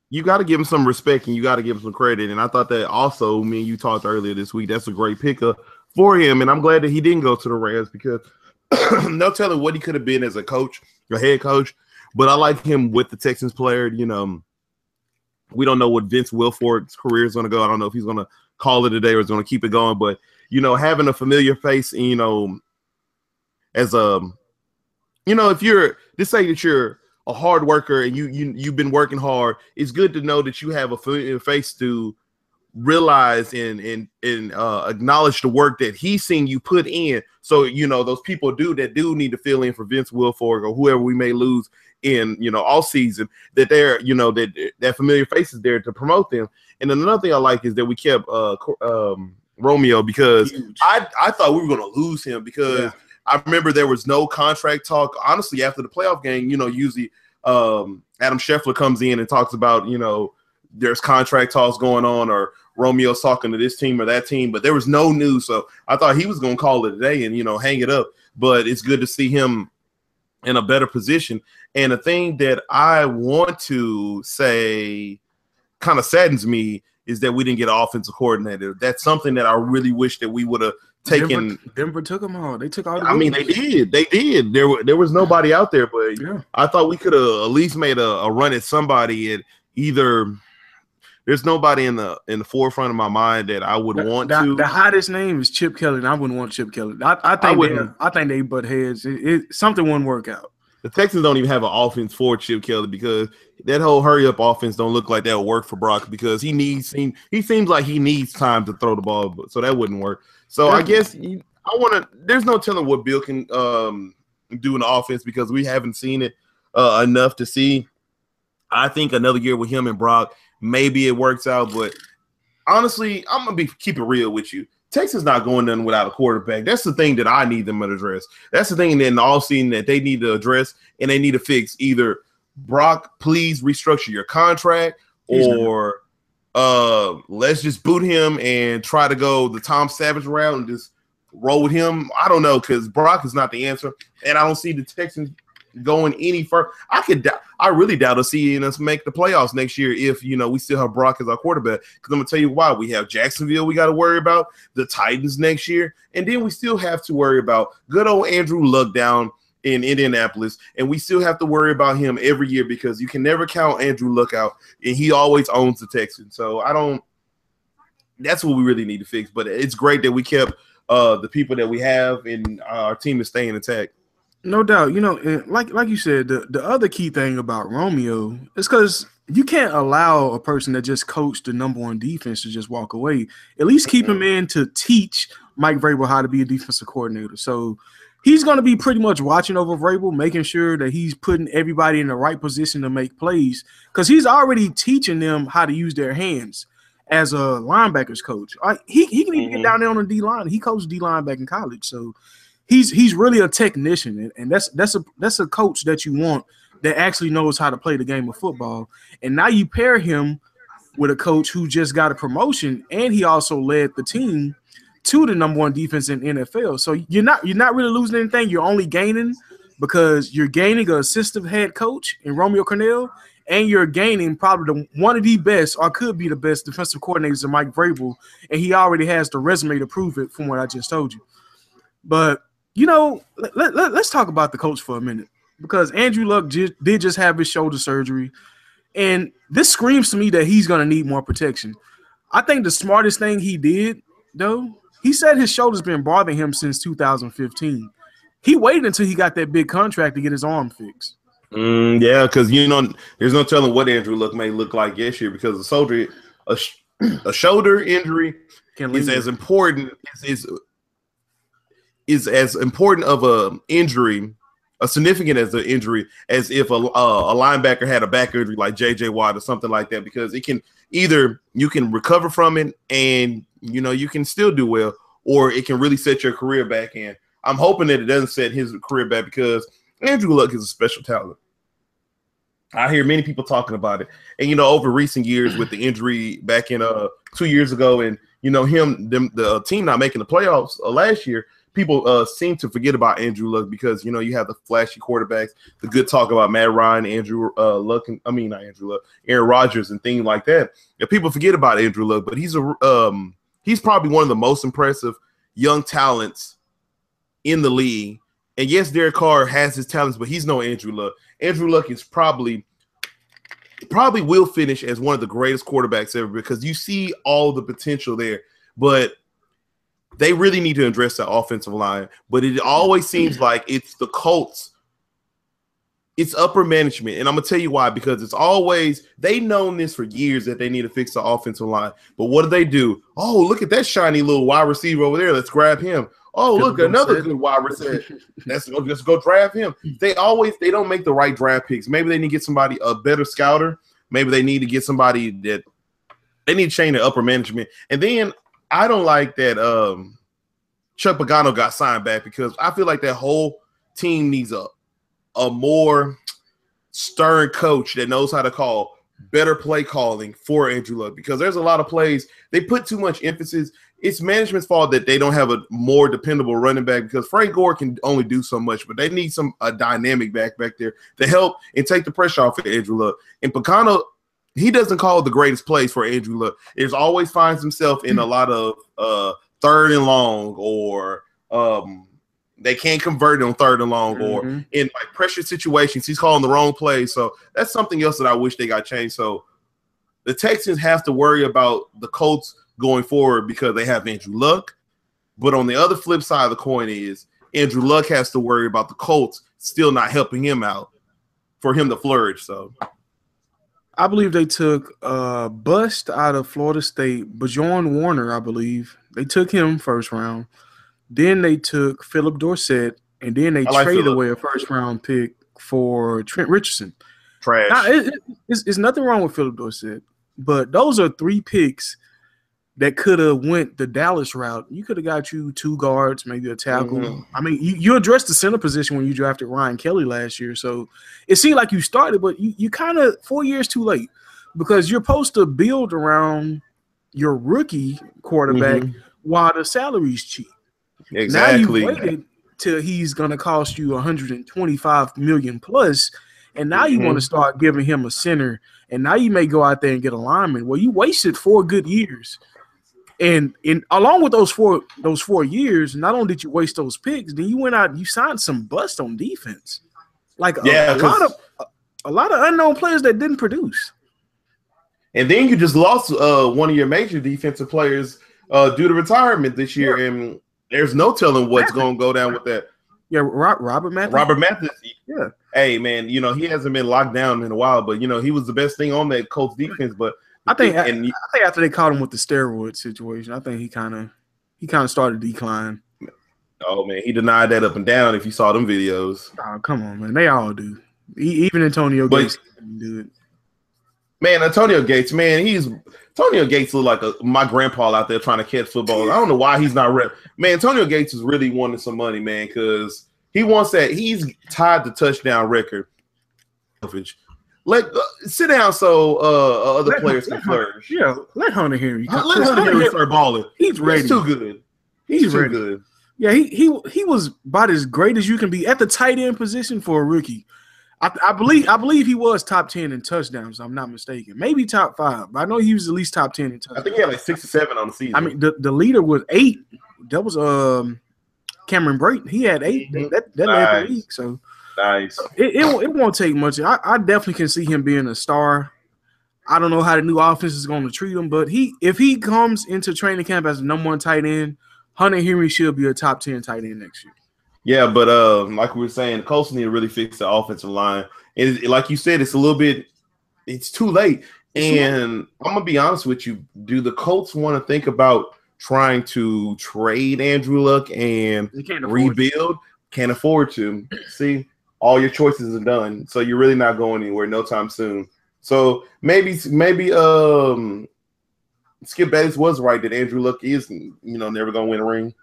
you got to give him some respect and you got to give him some credit. And I thought that also, me and you talked earlier this week. That's a great pickup for him, and I'm glad that he didn't go to the Rams because no telling what he could have been as a coach, a head coach. But I like him with the Texans player. You know, we don't know what Vince Wilfork's career is going to go. I don't know if he's going to call it a day or is going to keep it going. But you know, having a familiar face, you know, as a, you know, if you're just say that you're a hard worker and you you you've been working hard, it's good to know that you have a familiar face to realize and and and uh, acknowledge the work that he's seen you put in. So you know those people do that do need to fill in for Vince Wilfork or whoever we may lose in you know all season that they're you know that that familiar face is there to promote them. And another thing I like is that we kept uh um Romeo because Huge. I I thought we were gonna lose him because Yeah. I remember there was no contract talk. Honestly, after the playoff game, you know, usually um, Adam Schefter comes in and talks about, you know, there's contract talks going on or Romeo's talking to this team or that team, but there was no news. So I thought he was going to call it today and, you know, hang it up. But it's good to see him in a better position. And the thing that I want to say kind of saddens me is that we didn't get an offensive coordinator. That's something that I really wish that we would have taken. Denver, Denver took them all. They took all. The I mean, they did. They did. There, were- there was nobody out there, but Yeah. I thought we could have at least made a, a run at somebody. At either there's nobody in the in the forefront of my mind that I would The, want the- to. the hottest name is Chip Kelly, and I wouldn't want Chip Kelly. I, I think they, wouldn't. I think they butt heads. It, it, something wouldn't work out. the Texans don't even have an offense for Chip Kelly because that whole hurry up offense don't look like that will work for Brock because he needs seem he seems like he needs time to throw the ball, so that wouldn't work. So I guess I want to. There's no telling what Bill can um, do in the offense because we haven't seen it uh, enough to see. I think another year with him and Brock, maybe it works out, but honestly, I'm gonna be keep it real with you. Texas not going none without a quarterback. That's the thing that I need them to address. That's the thing in the all season that they need to address and they need to fix. Either Brock, please restructure your contract, or uh let's just boot him and try to go the Tom Savage route and just roll with him. I don't know because Brock is not the answer, and I don't see the Texans going any further. I could, I really doubt us seeing us make the playoffs next year if you know we still have Brock as our quarterback. Because I'm gonna tell you why we have Jacksonville, we got to worry about the Titans next year, and then we still have to worry about good old Andrew Luck down in Indianapolis, and we still have to worry about him every year because you can never count Andrew Luck out, and he always owns the Texans. So I don't. That's what we really need to fix. But it's great that we kept uh the people that we have, and our team is staying intact. No doubt. You know, and like like you said, the, the other key thing about Romeo is because you can't allow a person that just coached the number one defense to just walk away. At least keep him mm-hmm. in to teach Mike Vrabel how to be a defensive coordinator. So he's going to be pretty much watching over Vrabel, making sure that he's putting everybody in the right position to make plays because he's already teaching them how to use their hands as a linebackers coach. Like, he, he can even get mm-hmm. down there on the D line. He coached D line back in college. So he's he's really a technician, and, and that's that's a that's a coach that you want that actually knows how to play the game of football. And now you pair him with a coach who just got a promotion, and he also led the team to the number one defense in NFL. So you're not you're not really losing anything. You're only gaining because you're gaining an assistant head coach in Romeo Crennel, and you're gaining probably the, one of the best or could be the best defensive coordinators in Mike Vrabel, and he already has the resume to prove it from what I just told you. But you know, let, let, us talk about the coach for a minute because Andrew Luck ju- did just have his shoulder surgery, and this screams to me that he's going to need more protection. I think the smartest thing he did, though, he said his shoulder's been bothering him since 2015. He waited until he got that big contract to get his arm fixed. Mm, yeah, because you know, there's no telling what Andrew Luck may look like this year because a soldier, a, sh- a shoulder injury Can is as important is, is is as important of a injury, a significant as an injury as if a uh, a linebacker had a back injury like J.J. Watt or something like that because it can either you can recover from it and you know you can still do well, or it can really set your career back in. I'm hoping that it doesn't set his career back because Andrew Luck is a special talent. I hear many people talking about it, and you know, over recent years with the injury back in uh two years ago, and you know him, them, the team not making the playoffs uh, last year. People uh seem to forget about Andrew Luck because you know you have the flashy quarterbacks, the good talk about Matt Ryan, Andrew uh Luck, and, I mean not Andrew Luck, Aaron Rodgers, and things like that. And people forget about Andrew Luck, but he's a um he's probably one of the most impressive young talents in the league. And yes, Derek Carr has his talents, but he's no Andrew Luck. Andrew Luck is probably probably will finish as one of the greatest quarterbacks ever because you see all the potential there. But they really need to address that offensive line. But it always seems like it's the Colts. It's upper management, and I'm gonna tell you why. Because it's always they known this for years that they need to fix the offensive line. But what do they do? Oh, look at that shiny little wide receiver over there. Let's grab him. Oh, look, another good wide receiver. Let's go, just go draft him. They always they don't make the right draft picks. Maybe they need to get somebody a better scouter. Maybe they need to get somebody that they need to change the upper management. And then I don't like that um Chuck Pagano got signed back because I feel like that whole team needs a a more stern coach that knows how to call better play calling for Andrew Luck because there's a lot of plays they put too much emphasis. It's management's fault that they don't have a more dependable running back because Frank Gore can only do so much, but they need some a dynamic back back there to help and take the pressure off of Andrew Luck. And Pagano, he doesn't call the greatest plays for Andrew Luck. It always finds himself in a lot of uh third and long or um they can't convert it on third and long or Mhm. in like pressure situations. He's calling the wrong play so that's something else that i wish they got changed. So the texans have to worry about the colts going forward because they have andrew luck. But on the other flip side of the coin is andrew luck has to worry about the colts still not helping him out for him to flourish. So I believe they took uh bust out of Florida State, Bjoern Werner, I believe. They took him first round. Then they took Philip Dorsett, and then they like traded Phillip. away a first round pick for Trent Richardson. trash Now, it, it- it's, it's nothing wrong with Philip Dorsett, but those are three picks that could have went the Dallas route. You could have got you two guards, maybe a tackle. Mhm. I mean, you, you addressed the center position when you drafted Ryan Kelly last year, so it seemed like you started, but you, you kind of four years too late because you're supposed to build around your rookie quarterback Mhm. while the salary's cheap. exactly Now you waited till he's gonna cost you 125 million plus, and now you Mhm. want to start giving him a center, and now you may go out there and get a lineman. Well, you wasted four good years, and in along with those four those four years, not only did you waste those picks, then you went out and you signed some bust on defense, like a, Yeah, a lot of a, a lot of unknown players that didn't produce. And then you just lost uh, one of your major defensive players uh, due to retirement this year, and there's no telling what's going to go down with that. Yeah, Ro- Robert Mathis. Robert Mathis, Yeah. Hey man, you know he hasn't been locked down in a while, but you know he was the best thing on that Colts defense. But I think and I think after they caught him with the steroid situation, I think he kind of he kind of started to decline. oh man, he denied that up and down. If you saw them videos, Oh, come on, man. They all do. E- even Antonio But- Gates didn't do it. man, Antonio Gates, man, he's Antonio Gates look like a, my grandpa out there trying to catch football. I don't know why he's not rep. Man, Antonio Gates is really wanting some money, man, because he wants that. He's tied the touchdown record. Let uh, sit down so uh, other Let- players can flourish. Yeah, let Hunter Henry. Let Hunter Henry start balling. He's ready. He's too good. He's, He's too ready. good. Yeah, he he he was about as great as you can be at the tight end position for a rookie. I, I believe I believe he was top ten in touchdowns. I'm not mistaken. Maybe top five. But I know he was at least top ten in touchdowns. I think he had like six or seven on the season. I mean, the, the leader was eight. That was um Cameron Brate. He had 8 Mhm. That that, led the league. So nice. it, it, won't- it won't take much. I, I definitely can see him being a star. I don't know how the new offense is going to treat him, but he if he comes into training camp as the number one tight end, Hunter Henry should be a top ten tight end next year. Yeah, but um, like we were saying, Colts need to really fix the offensive line. And like you said, it's a little bit, it's too late. And I'm gonna be honest with you. Do the Colts want to think about trying to trade Andrew Luck and can't rebuild? Can't afford to. See, all your choices are done, so you're really not going anywhere no time soon. So maybe, maybe um, Skip Bayless was right that Andrew Luck is, you know, never gonna win a ring.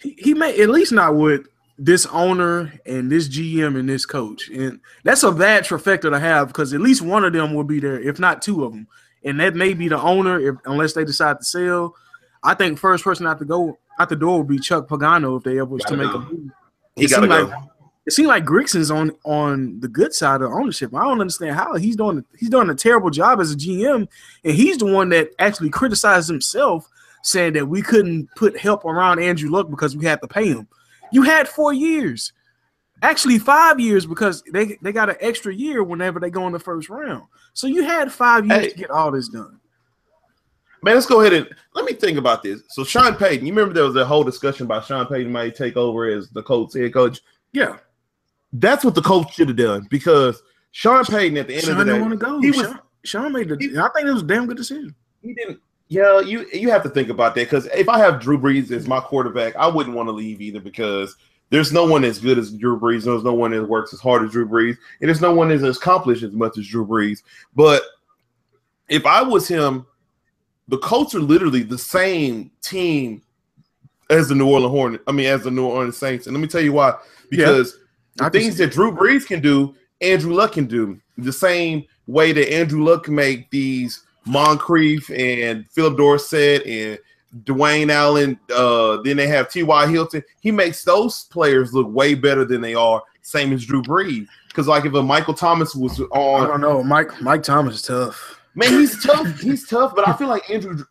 He, he may at least not with this owner and this GM and this coach, and that's a bad trifecta to have because at least one of them will be there, if not two of them, and that may be the owner if unless they decide to sell. I think first person out to go out the door would be Chuck Pagano if they ever was to Gotta make a move. He It gotta go. like- It seemed like Grigson's on on the good side of ownership. I don't understand how he's doing. He's doing a terrible job as a GM, and he's the one that actually criticized himself, saying that we couldn't put help around Andrew Luck because we had to pay him. You had four years, actually five years, because they they got an extra year whenever they go in the first round. So you had five years Hey. to get all this done. Man, let's go ahead and let me think about this. So Sean Payton, you remember there was a whole discussion about Sean Payton might take over as the Colts head coach. Yeah, That's what the coach should have done because Sean Payton at the end Sean of the didn't day, want to go. he was Sean, Sean made the. he- I think it was a damn good decision. he didn't. Yeah, you you have to think about that because if I have Drew Brees as my quarterback, I wouldn't want to leave either because there's no one as good as Drew Brees. There's no one that works as hard as Drew Brees, and there's no one that's as accomplished as much as Drew Brees. But if I was him, the Colts are literally the same team as the New Orleans Hornet. I mean, as the New Orleans Saints. And let me tell you why. Because I things that Drew Brees can do, Andrew Luck can do. The same way that Andrew Luck make these Moncrief and Philip Dorsett and Dwayne Allen. Uh, then they have T.Y. Hilton. He makes those players look way better than they are, same as Drew Brees. Because like if a Michael Thomas was on, I don't know. Mike Mike Thomas is tough. Man, he's tough. He's tough, but I feel like Andrew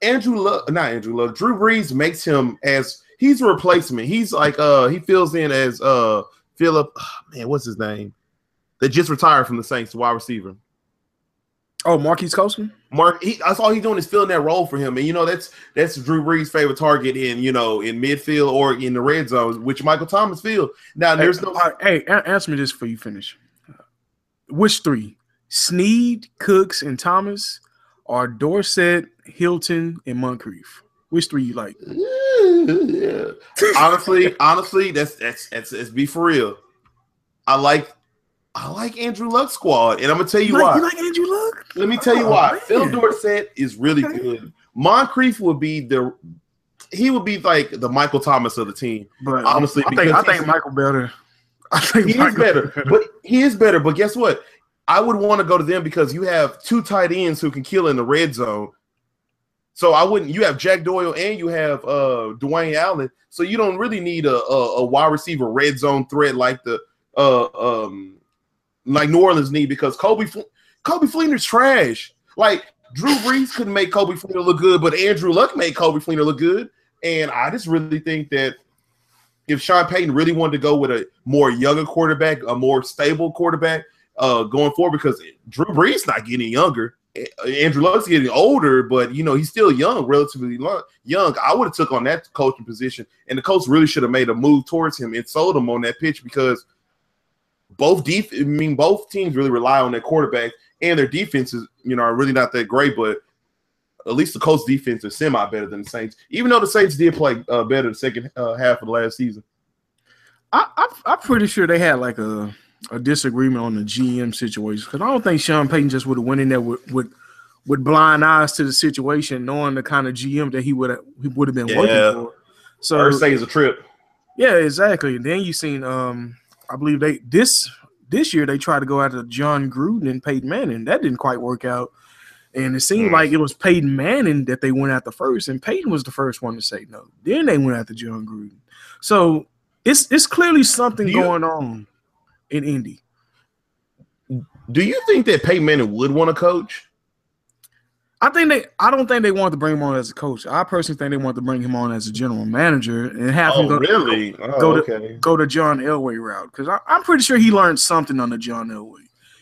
Andrew Luck, not Andrew Luck, Drew Brees makes him as he's a replacement. He's like uh he fills in as uh Philip ah, man, what's his name? That just retired from the Saints, the wide receiver. Oh, Marquise Colston. Mark, he, that's all he's doing is filling that role for him, and you know that's that's Drew Brees' favorite target in you know in midfield or in the red zone, which Michael Thomas field. Now there's hey, no all right, hey, answer me this before you finish. Uh, which three? Snead, Cooks, and Thomas, or Dorsett, Hilton, and Moncrief? Which three you like? Yeah. honestly, honestly, that's that's that's let's be for real. I like I like Andrew Luck squad, and I'm gonna tell you, You like, why. you like Andrew Luck? Let me tell you Oh, why. man. Phil Dorsett is really Okay. good. Moncrief would be the he would be like the Michael Thomas of the team. But Honestly, I think I think Michael better. I think He is Michael better, but he is better. But guess what? I would want to go to them because you have two tight ends who can kill in the red zone. So I wouldn't. You have Jack Doyle and you have uh Dwayne Allen. So you don't really need a a, a wide receiver red zone threat like the uh um like New Orleans need because Kobe Coby Fleener's trash. Like Drew Brees couldn't make Coby Fleener look good, but Andrew Luck made Coby Fleener look good. And I just really think that if Sean Payton really wanted to go with a more younger quarterback, a more stable quarterback, uh, going forward, because Drew Brees not getting younger, Andrew Luck's getting older, but you know he's still young, relatively young. I would have took on that coaching position, and the coach really should have made a move towards him and sold him on that pitch because both def- I mean both teams really rely on their quarterback and their defenses, you know, are really not that great, but at least the Colts defense is semi better than the Saints, even though the Saints did play uh, better the second uh, half of the last season. I, I, I'm pretty sure they had like a, a disagreement on the GM situation because I don't think Sean Payton just would have went in there with, with with blind eyes to the situation, knowing the kind of GM that he would have he would have been Yeah. working for. So First say is a trip. yeah, exactly. And then you seen um I believe they this this year they tried to go after Jon Gruden and Peyton Manning. That didn't quite work out. And it seemed Mm. like it was Peyton Manning that they went after first, and Peyton was the first one to say no. Then they went after Jon Gruden. So it's it's clearly something you- going on in Indy. Do you think that Peyton Manning would want to coach? I think they I don't think they wanted to bring him on as a coach. I personally think they want to bring him on as a general manager and have him Oh, go, really? Oh, go to- oh, go the John Elway route because I'm pretty sure he learned something under John Elway.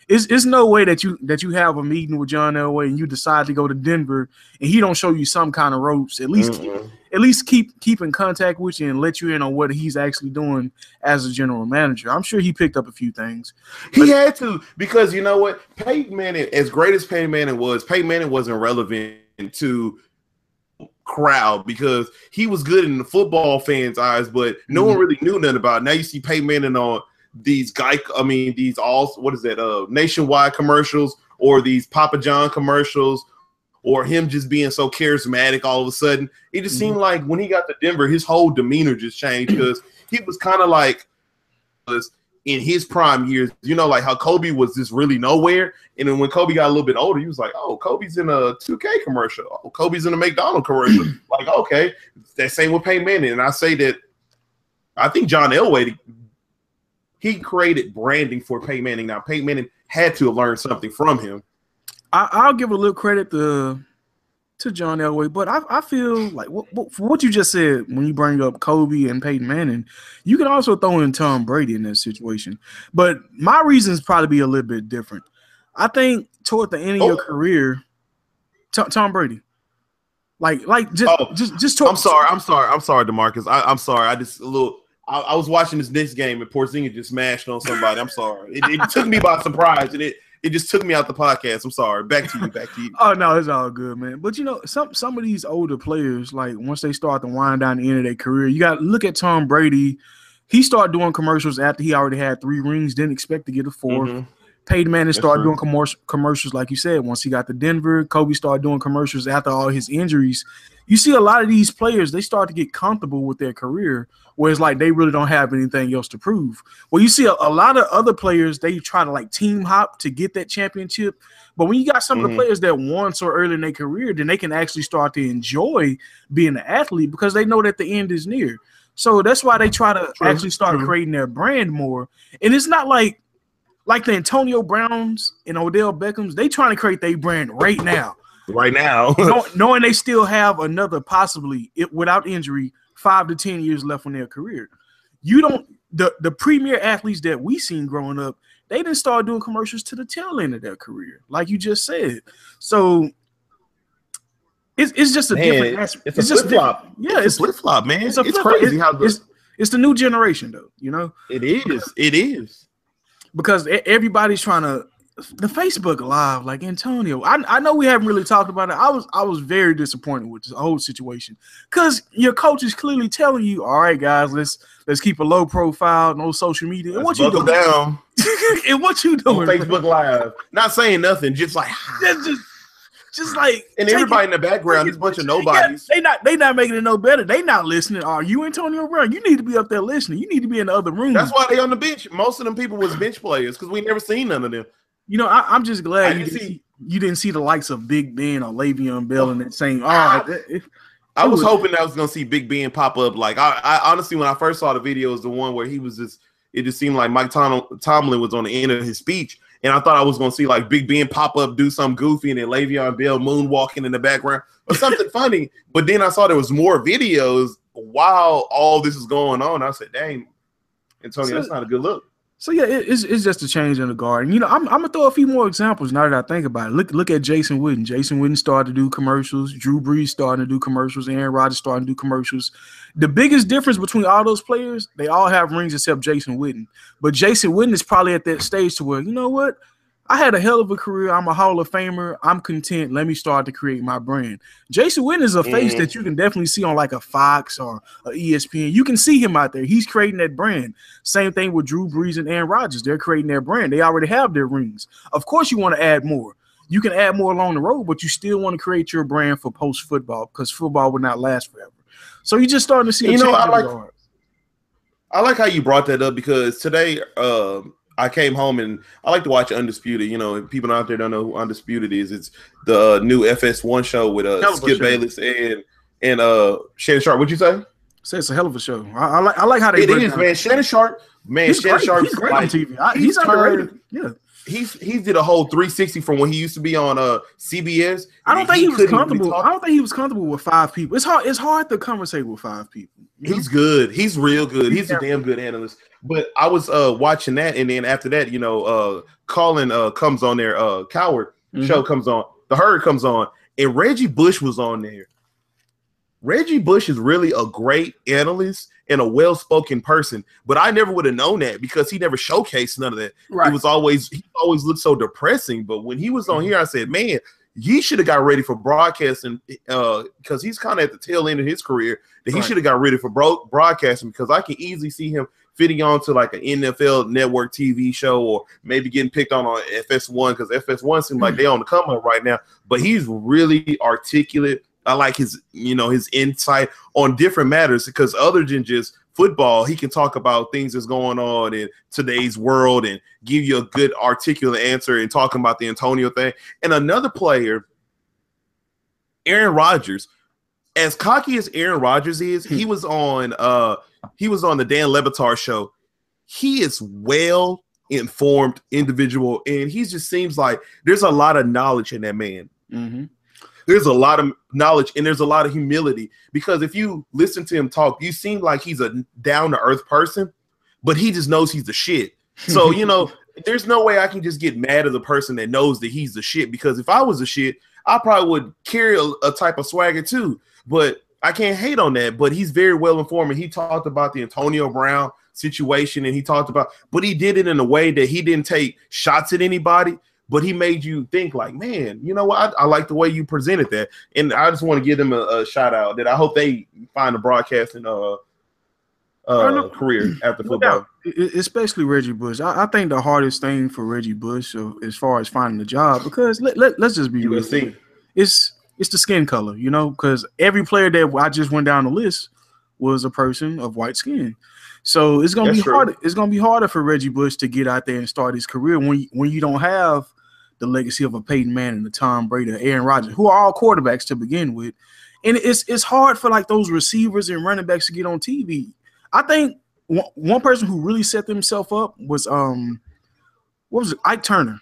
It's, it's no way that you that you have a meeting with John Elway and you decide to go to Denver and he don't show you some kind of ropes. At least Mm-mm. At least keep keep in contact with you and let you in on what he's actually doing as a general manager. I'm sure he picked up a few things. He had to because you know what? Peyton Manning, as great as Peyton Manning was, Peyton Manning wasn't relevant to crowd because he was good in the football fans' eyes, but no one really knew nothing about. It. Now you see Peyton Manning on these guy, I mean these all what is that? Uh, nationwide commercials or these Papa John commercials. Or him just being so charismatic all of a sudden. It just seemed mm-hmm. like when he got to Denver, his whole demeanor just changed because he was kind of like was in his prime years, you know, like how Kobe was just really nowhere. And then when Kobe got a little bit older, he was like, oh, Kobe's in a 2K commercial. Oh, Kobe's in a McDonald commercial. like, okay. That same with Peyton Manning. And I say that I think John Elway, he created branding for Peyton Manning. Now, Peyton Manning had to have learned something from him. I, I'll give a little credit to to John Elway, but I, I feel like what, what, for what you just said when you bring up Kobe and Peyton Manning, you can also throw in Tom Brady in that situation. But my reasons probably be a little bit different. I think toward the end of your Oh. career, Tom, Tom Brady, like like just Oh, just just toward, I'm sorry. I'm sorry. I'm sorry, Demarcus. I, I'm sorry. I just a little. I, I was watching this Knicks game and Porzingis just smashed on somebody. I'm sorry. It, it took me by surprise and it it just took me out the podcast. I'm sorry. Back to you. Back to you. Oh no, it's all good, man. But you know, some some of these older players, like once they start to wind down the end of their career, you got to look at Tom Brady. He started doing commercials after he already had three rings. Didn't expect to get a 4th Mhm. Peyton Manning That's started true. doing commercial commercials, like you said. Once he got to Denver, Kobe started doing commercials after all his injuries. You see a lot of these players, they start to get comfortable with their career, where it's like they really don't have anything else to prove. Well, you see a, a lot of other players, they try to like team hop to get that championship. But when you got some of Mhm. the players that won so early in their career, then they can actually start to enjoy being an athlete because they know that the end is near. So that's why they try to True, actually start true. creating their brand more. And it's not like like the Antonio Browns and Odell Beckhams, they trying to create their brand right now. right now. know- knowing they still have another possibly it, without injury five to ten years left on their career. You don't the the premier athletes that we seen growing up, they didn't start doing commercials to the tail end of their career, like you just said. So it's, it's just a Man, different aspect. it's a just flip flop. Yeah, it's, flip flop, man. it's It's, a crazy how the, it's, it's the new generation though, you know, it is. It is. because everybody's trying to the Facebook live, like Antonio. I, I know we haven't really talked about it. I was I was very disappointed with this whole situation because your coach is clearly telling you, all right, guys, let's let's keep a low profile, no social media. And what you doing? down and what you on doing? bro? Facebook Live. Not saying nothing, just like That's just just like and everybody it- in the background, this bunch of nobodies. they not they not making it no better. They not listening. Are you Antonio Brown? You need to be up there listening. You need to be in the other room. That's why they on the bench. Most of them people was bench players because we never seen none of them. You know, I, I'm just I glad you didn't see- you didn't see the likes of Big Ben or Le'Veon Bell in that same. Oh, Ah. that- it- I was was- hoping I was gonna see Big Ben pop up. Like I, I honestly, when I first saw the video, was the one where he was just. It just seemed like Mike Tom, Tomlin was on the end of his speech, and I thought I was gonna see like Big Ben pop up, do something goofy, and then Le'Veon Bell moonwalking in the background or something funny. But then I saw there was more videos while all this is going on. I said, "Dang, Antonio, So- that's not a good look." So yeah, it- it's, it's just a change in the guard. And you know, I'm, I'm gonna throw a few more examples now that I think about it. Look look at Jason Witten. Jason Witten started to do commercials. Drew Brees starting to do commercials. Aaron Rodgers starting to do commercials. The biggest difference between all those players, they all have rings except Jason Witten. But Jason Witten is probably at that stage to where you know what. I had a hell of a career. I'm a Hall of Famer. I'm content. Let me start to create my brand. Jason Witten is a face Mhm. that you can definitely see on like a Fox or a ESPN. You can see him out there. He's creating that brand. Same thing with Drew Brees and Aaron Rodgers. They're creating their brand. They already have their rings. Of course, you want to add more. You can add more along the road, but you still want to create your brand for post football because football will not last forever. So you're just starting to see. a You know, I like- guard. I like how you brought that up because today um I came home and I like to watch Undisputed. You know, people out there don't know who Undisputed is, it's the uh, new FS1 show with uh, Skip show. Bayless and and uh Shannon Sharpe. What'd you say? Say it's a hell of a show. I, I like. I like how they. It down- man. Shannon Sharpe, man. He's Shannon great. Sharpe. He's great on TV. I, he's, he's underrated. turned- Yeah. He's he did a whole 360 from when he used to be on uh CBS. I don't think he, was couldn't really comfortable. I don't think he was comfortable with five people. It's hard. It's hard to conversate with five people. He's good. He's real good. He's a damn good analyst. But I was uh watching that, and then after that, you know, uh Colin uh comes on there, uh Cowherd Mhm. show comes on, the herd comes on, and Reggie Bush was on there. Reggie Bush is really a great analyst and a well-spoken person, but I never would have known that because he never showcased none of that. He was always he always looked so depressing. But when he was on here, I said, man, he should have got ready for broadcasting uh because he's kind of at the tail end of his career that he Right. should have got ready for bro- broadcasting because I can easily see him fitting on to like an NFL network TV show or maybe getting picked on on FS1 because FS1 seems like they on the come up right now. But he's really articulate. I like his, you know, his insight on different matters because other than just football, he can talk about things that's going on in today's world and give you a good articulate answer and talking about the Antonio thing. And another player, Aaron Rodgers, as cocky as Aaron Rodgers is, he was on uh he was on the Dan Le Batard show. He is well informed individual and he just seems like there's a lot of knowledge in that man Mhm. there's a lot of knowledge and there's a lot of humility because if you listen to him talk, you seem like he's a down to earth person, but he just knows he's the shit. So, you know, there's no way I can just get mad at the person that knows that he's the shit because if I was the shit, I probably would carry a, a type of swagger too. But I can't hate on that. But he's very well informed and he talked about the Antonio Brown situation and he talked about, but he did it in a way that he didn't take shots at anybody but he made you think like, man, you know what? I, I like the way you presented that, and I just want to give them a, a shout out that I hope they find a broadcasting uh uh career after football. doubt. Especially Reggie Bush. I, I think the hardest thing for Reggie Bush, so as far as finding a job, because let, let, let's just be real. USC. It's it's the skin color, you know, because every player that I just went down the list was a person of white skin. So it's gonna That's be true. harder. It's gonna be harder for Reggie Bush to get out there and start his career when you, when you don't have the legacy of a Peyton Manning, a Tom Brady, Aaron Rodgers, who are all quarterbacks to begin with. And it's it's hard for like those receivers and running backs to get on TV. I think one, one person who really set themselves up was um what was it? Ike Turner.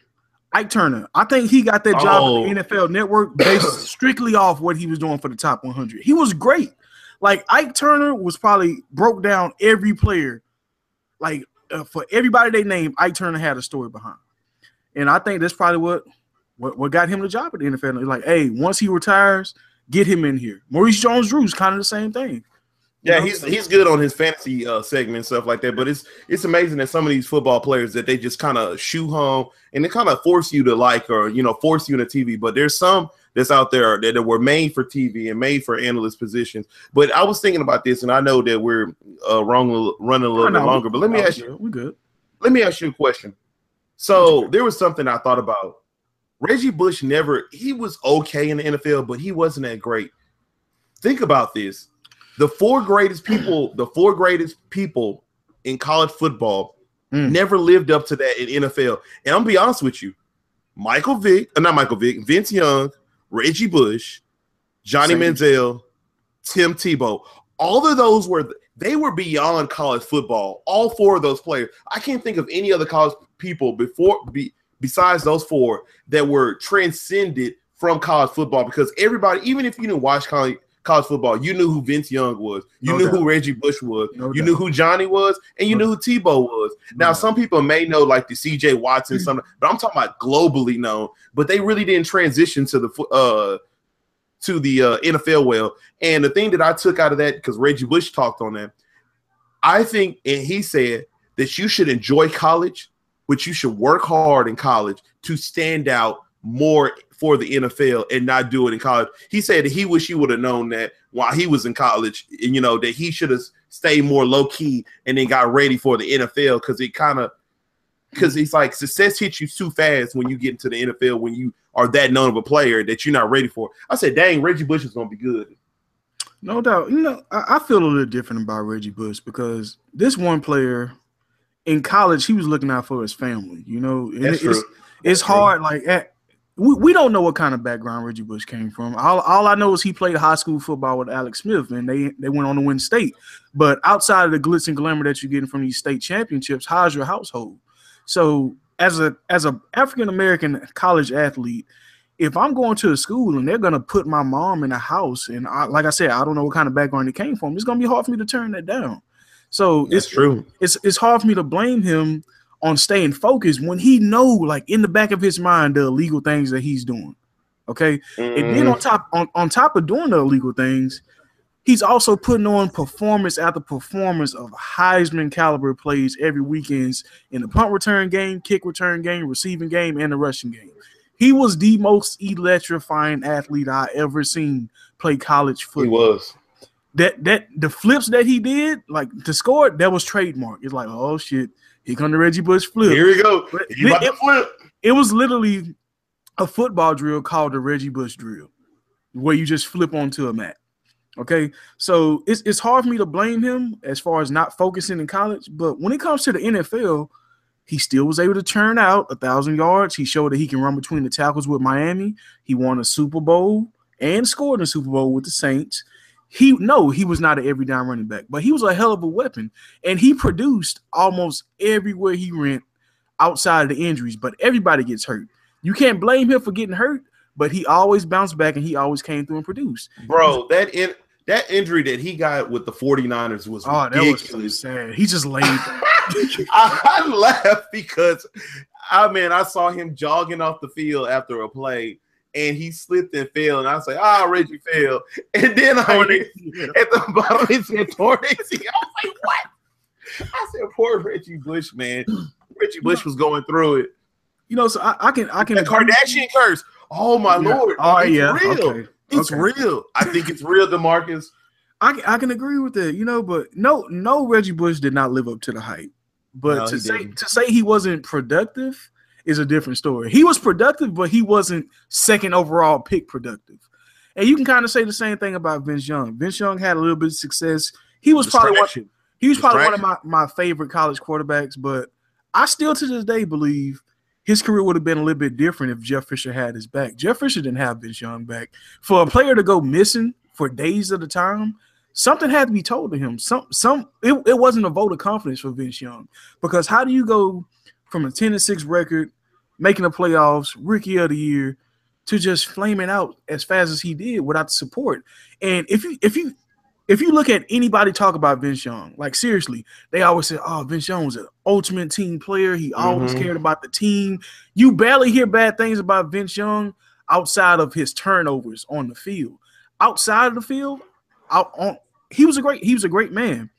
Ike Turner. I think he got that job Oh. at the NFL Network based strictly off what he was doing for the top 100. He was great. Like Ike Turner was probably broke down every player. Like uh, for everybody they named, Ike Turner had a story behind. And I think that's probably what what, what got him the job at the NFL. Like, hey, once he retires, get him in here. Maurice Jones-Drew's kind of the same thing. Yeah, know? he's he's good on his fantasy uh, segment and stuff like that. But it's it's amazing that some of these football players that they just kind of shoe home and they kind of force you to like or you know force you into TV. But there's some that's out there that, that were made for TV and made for analyst positions. But I was thinking about this, and I know that we're uh, wrong running a little bit longer. But let me ask you we good. let me ask you a question. So there was something I thought about. Reggie Bush never he was okay in the NFL, but he wasn't that great. Think about this. The four greatest people, the four greatest people in college football Mm. never lived up to that in NFL. And I'm gonna be honest with you. Michael Vick, uh, not Michael Vick, Vince Young, Reggie Bush, Johnny Same. Manziel, Tim Tebow. All of those were they were beyond college football. All four of those players. I can't think of any other college people before be, besides those four that were transcended from college football because everybody, even if you didn't watch college, college football, you knew who Vince Young was, you No knew doubt. who Reggie Bush was, No you doubt. knew who Johnny was, and you No knew who Tebow was. Now, No. some people may know like the CJ. Watson, some, but I'm talking about globally known. But they really didn't transition to the uh to the uh, NFL well. And the thing that I took out of that because Reggie Bush talked on that, I think, and he said that you should enjoy college, but you should work hard in college to stand out more for the NFL and not do it in college. He said he wish he would have known that while he was in college, and you know that he should have stayed more low key and then got ready for the NFL because it kind of because it's like success hits you too fast when you get into the NFL when you are that known of a player that you're not ready for. I said, dang, Reggie Bush is gonna be good. No doubt. You know, I, I feel a little different about Reggie Bush because this one player in college, he was looking out for his family. You know, it's, it's hard. Like at, we, we don't know what kind of background Reggie Bush came from. All, all I know is he played high school football with Alex Smith, and they they went on to win state. But outside of the glitz and glamour that you're getting from these state championships, how's your household? So as a as a African American college athlete, if I'm going to a school and they're gonna put my mom in a house, and I, like I said, I don't know what kind of background it came from, it's gonna be hard for me to turn that down. So That's it's true. it's it's hard for me to blame him on staying focused when he know like in the back of his mind the illegal things that he's doing. Okay. And then Mm, on top on, on top of doing the illegal things, he's also putting on performance after performance of Heisman caliber plays every weekends in the punt return game, kick return game, receiving game, and the rushing game. He was the most electrifying athlete I ever seen play college football. he was. that that the flips that he did, like to score, that was trademark. It's like, oh shit, here come the Reggie Bush flip. Here we go. It- flip. It was literally a football drill called the Reggie Bush drill, where you just flip onto a mat. Okay, so it's it's hard for me to blame him as far as not focusing in college, but when it comes to the NFL, he still was able to turn out a thousand yards. He showed that he can run between the tackles with Miami. He won a Super Bowl and scored in the Super Bowl with the Saints. He no, he was not an every down running back, but he was a hell of a weapon, and he produced almost everywhere he went outside of the injuries. But everybody gets hurt. You can't blame him for getting hurt, but he always bounced back and he always came through and produced. Bro, that in that injury that he got with the 49ers was Oh, that was so ridiculous. sad. He just laid. I, I laughed because I mean I saw him jogging off the field after a play and he slipped and fell, and I was like, ah, Reggie fell. And then I went at the bottom, it said torn. I was like, what? I said, poor Reggie Bush, man. Reggie Bush was going through it. You know, so I, I can I can The Kardashian curse. Oh my Yeah. lord. Oh it's yeah, real. okay. It's Okay. real. I think it's real, Demarcus. I I can agree with that, you know, but no, no, Reggie Bush did not live up to the hype. But No, to say didn't. to say he wasn't productive is a different story. He was productive, but he wasn't second overall pick productive. And you can kind of say the same thing about Vince Young. Vince Young had a little bit of success. He was probably one, he was probably one of my, my favorite college quarterbacks, but I still to this day believe his career would have been a little bit different if Jeff Fisher had his back. Jeff Fisher didn't have Vince Young back. For a player to go missing for days at a time, something had to be told to him. Some some it, it wasn't a vote of confidence for Vince Young. Because how do you go from a 10 and 6 record making the playoffs, rookie of the year, to just flaming out as fast as he did without the support. And if you if you if you look at anybody talk about Vince Young, like seriously, they always say, "Oh, Vince Young was an ultimate team player. He always Mhm. cared about the team." You barely hear bad things about Vince Young outside of his turnovers on the field. Outside of the field, out on he was a great he was a great man,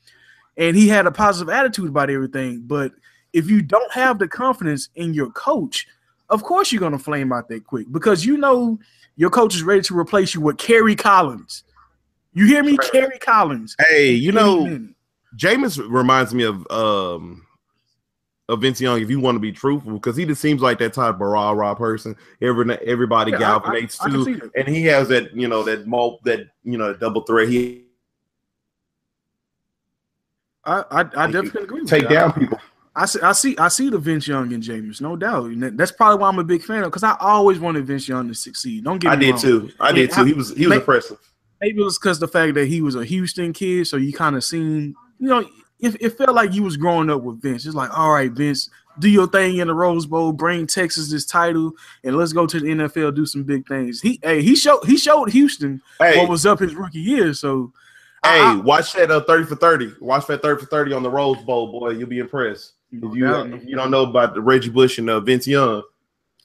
and he had a positive attitude about everything. But if you don't have the confidence in your coach, of course you're gonna flame out that quick because you know your coach is ready to replace you with Kerry Collins. You hear me, Kerry Collins? Hey, you know, minute. Jameis reminds me of um of Vince Young. If you want to be truthful, because he just seems like that type of rah rah person. Every everybody Yeah, galvanates to, and he has that you know that mul that you know double threat. He I, I, I definitely agree. With take down people. I see, I see, I see the Vince Young and Jameis, no doubt. And that's probably why I'm a big fan of because I always wanted Vince Young to succeed. Don't get I did wrong. too. I did too. He was he was make- impressive. Maybe it was because the fact that he was a Houston kid, so you kind of seen, you know, it, it felt like you was growing up with Vince. It's like, all right, Vince, do your thing in the Rose Bowl, bring Texas this title, and let's go to the NFL, do some big things. He, hey, he showed he showed Houston Hey, what was up his rookie year. So, hey, I- watch that uh, thirty for thirty. Watch that thirty for thirty on the Rose Bowl, boy. You'll be impressed. No If you doubt. if you don't know about the Reggie Bush and uh, Vince Young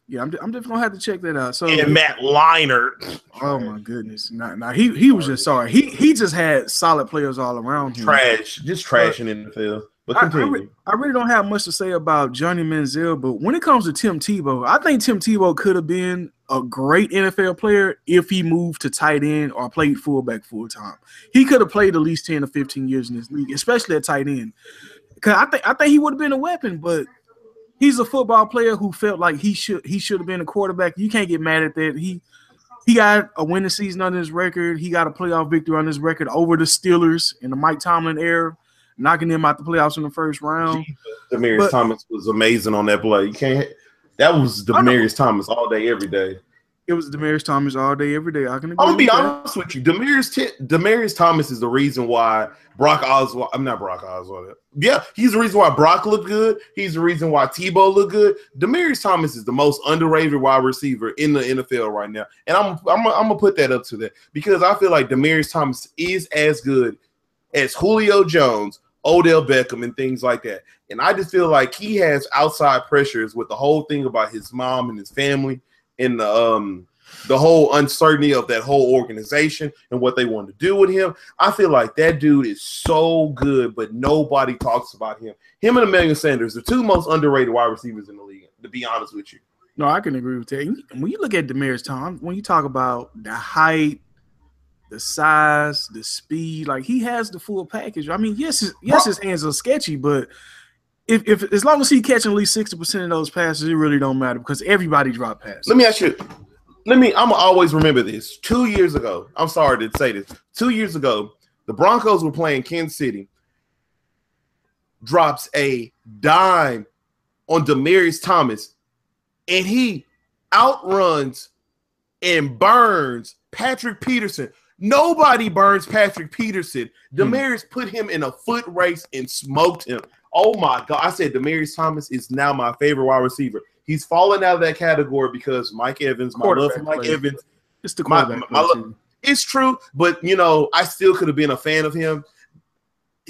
yeah, I'm, I'm definitely gonna have to check that out. So, and Matt Leinart. Oh my goodness! Nah, nah, he he was just sorry. He he just had solid players all around him. trash, just trashing in the field. But I, I, re- I really don't have much to say about Johnny Manziel, but when it comes to Tim Tebow, I think Tim Tebow could have been a great NFL player if he moved to tight end or played fullback full time. He could have played at least ten or fifteen years in this league, especially at tight end. Cause I think I think he would have been a weapon, but he's a football player who felt like he should he should have been a quarterback. You can't get mad at that. He he got a winning season on his record. He got a playoff victory on his record over the Steelers in the Mike Tomlin era, knocking them out the playoffs in the first round. Demaryius Thomas was amazing on that play. You can't. That was. Demaryius Thomas all day, every day. It was Demaryius Thomas all day, every day. I can. I'm gonna be with that. honest with you. Demaryius T- Demaryius Thomas is the reason why Brock Osweiler. I'm not Brock Osweiler. Yeah, he's the reason why Brock looked good. He's the reason why Tebow looked good. Demaryius Thomas is the most underrated wide receiver in the NFL right now, and I'm I'm I'm gonna put that up to that because I feel like Demaryius Thomas is as good as Julio Jones, Odell Beckham, and things like that. And I just feel like he has outside pressures with the whole thing about his mom and his family and the um the whole uncertainty of that whole organization and what they want to do with him. I feel like that dude is so good, but nobody talks about him. Him and Emmanuel Sanders, the two most underrated wide receivers in the league, to be honest with you. No, I can agree with that. When you look at Demaryius Thomas, when you talk about the height, the size, the speed, like he has the full package. I mean, yes, his, yes, his hands are sketchy, but if, if as long as he catching at least sixty percent of those passes, it really don't matter because everybody drop passes. Let me ask you. Let me. I'm gonna always remember this. Two years ago, I'm sorry to say this. Two years ago, the Broncos were playing Kansas City. Drops a dime on Demaryius Thomas, and he outruns and burns Patrick Peterson. Nobody burns Patrick Peterson. Hmm. Demaryius put him in a foot race and smoked him. Oh my god! I said Demaryius Thomas is now my favorite wide receiver. He's fallen out of that category because Mike Evans, my love for Mike. Evans, it's the my- my- play, too. it's true, but you know, I still could have been a fan of him,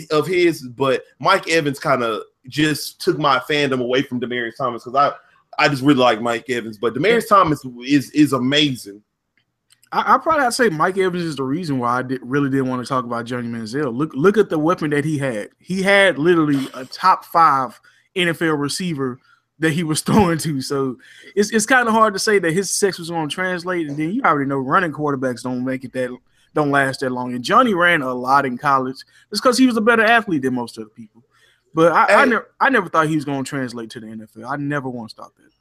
of his. But Mike Evans kind of just took my fandom away from Demaryius Thomas because I, I just really like Mike Evans. But Demaryius Thomas is is amazing. I, I probably have to say Mike Evans is the reason why I did, really didn't want to talk about Johnny Manziel. Look, look at the weapon that he had. He had literally a top five NFL receiver that he was throwing to. So it's it's kind of hard to say that his sex was going to translate. And then you already know running quarterbacks don't make it that don't last that long. And Johnny ran a lot in college. It's because he was a better athlete than most other people. But I, I never I never thought he was going to translate to the NFL. I never want to stop that.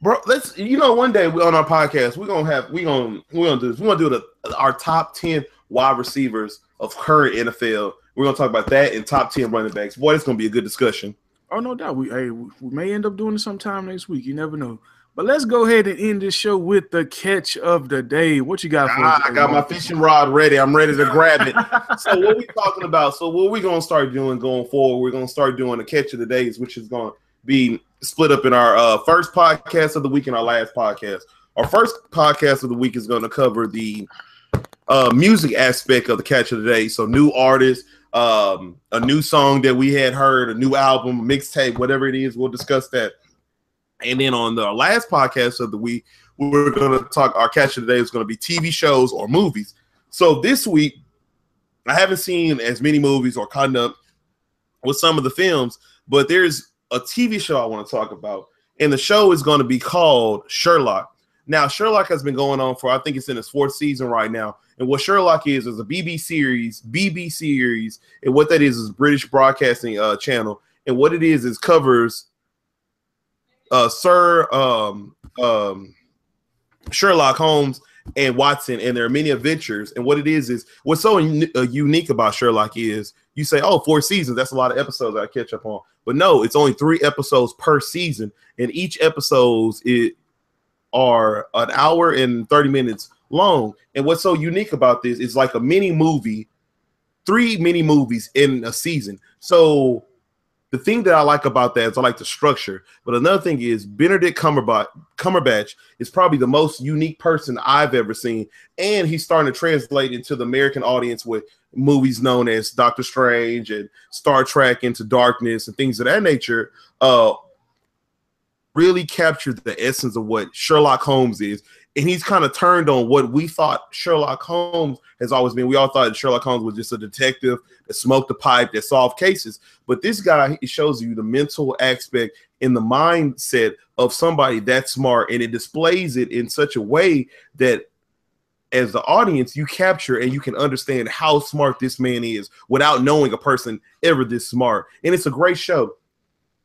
Bro, let's you know one day we on our podcast we're gonna have we gonna we're gonna do this. We're gonna do the our top 10 wide receivers of current NFL. We're gonna talk about that and top 10 running backs. Boy, it's gonna be a good discussion. Oh no doubt. We hey, we we may end up doing it sometime next week. You never know. But let's go ahead and end this show with the catch of the day. What you got for us? Ah, I got my fishing rod ready. I'm ready to grab it. so what we talking about? So what we gonna start doing going forward? We're gonna start doing the catch of the days, which is gonna be split up in our uh, first podcast of the week and our last podcast. Our first podcast of the week is going to cover the uh, music aspect of the catch of the day. So new artists, um, a new song that we had heard, a new album, mixtape, whatever it is. We'll discuss that. And then on the last podcast of the week, we're going to talk. Our catch of the day is going to be TV shows or movies. So this week, I haven't seen as many movies or caught up with some of the films, but there's a TV show I want to talk about, and the show is going to be called Sherlock. Now, Sherlock has been going on for I think it's in its fourth season right now. And what Sherlock is is a BB series, BB series, and what that is is British Broadcasting uh, Channel. And what it is is covers uh, Sir um, um, Sherlock Holmes and Watson and their many adventures. And what it is is what's so un- uh, unique about Sherlock is you say, oh, four seasons, that's a lot of episodes I catch up on. But no, it's only three episodes per season, and each episode it are an hour and 30 minutes long. And what's so unique about this is like a mini movie, three mini movies in a season. So the thing that I like about that is I like the structure. But another thing is Benedict Cumberbatch, Cumberbatch is probably the most unique person I've ever seen, and he's starting to translate into the American audience with movies known as Doctor Strange and Star Trek Into Darkness and things of that nature. Uh, really captured the essence of what Sherlock Holmes is. And he's kind of turned on what we thought Sherlock Holmes has always been. We all thought Sherlock Holmes was just a detective that smoked a pipe, that solved cases. But this guy, shows you the mental aspect in the mindset of somebody that smart, and it displays it in such a way that as the audience, you capture and you can understand how smart this man is without knowing a person ever this smart. And it's a great show.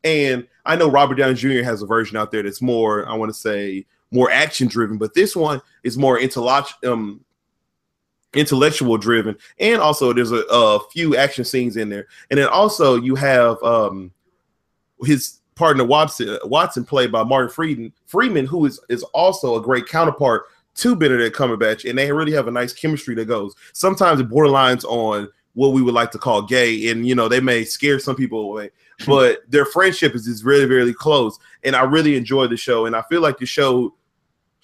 And I know Robert Downey Jr. has a version out there that's more, I want to say, more action driven, but this one is more intellect, um, intellectual driven. And also, there's a, a, few action scenes in there. And then also, you have um, his partner Watson, Watson, played by Martin Freeman, Freeman, who is is also a great counterpart to Benedict Cumberbatch, and they really have a nice chemistry that goes. Sometimes it borderlines on what we would like to call gay, and you know they may scare some people away, but their friendship is is really really close, and I really enjoy the show, and I feel like the show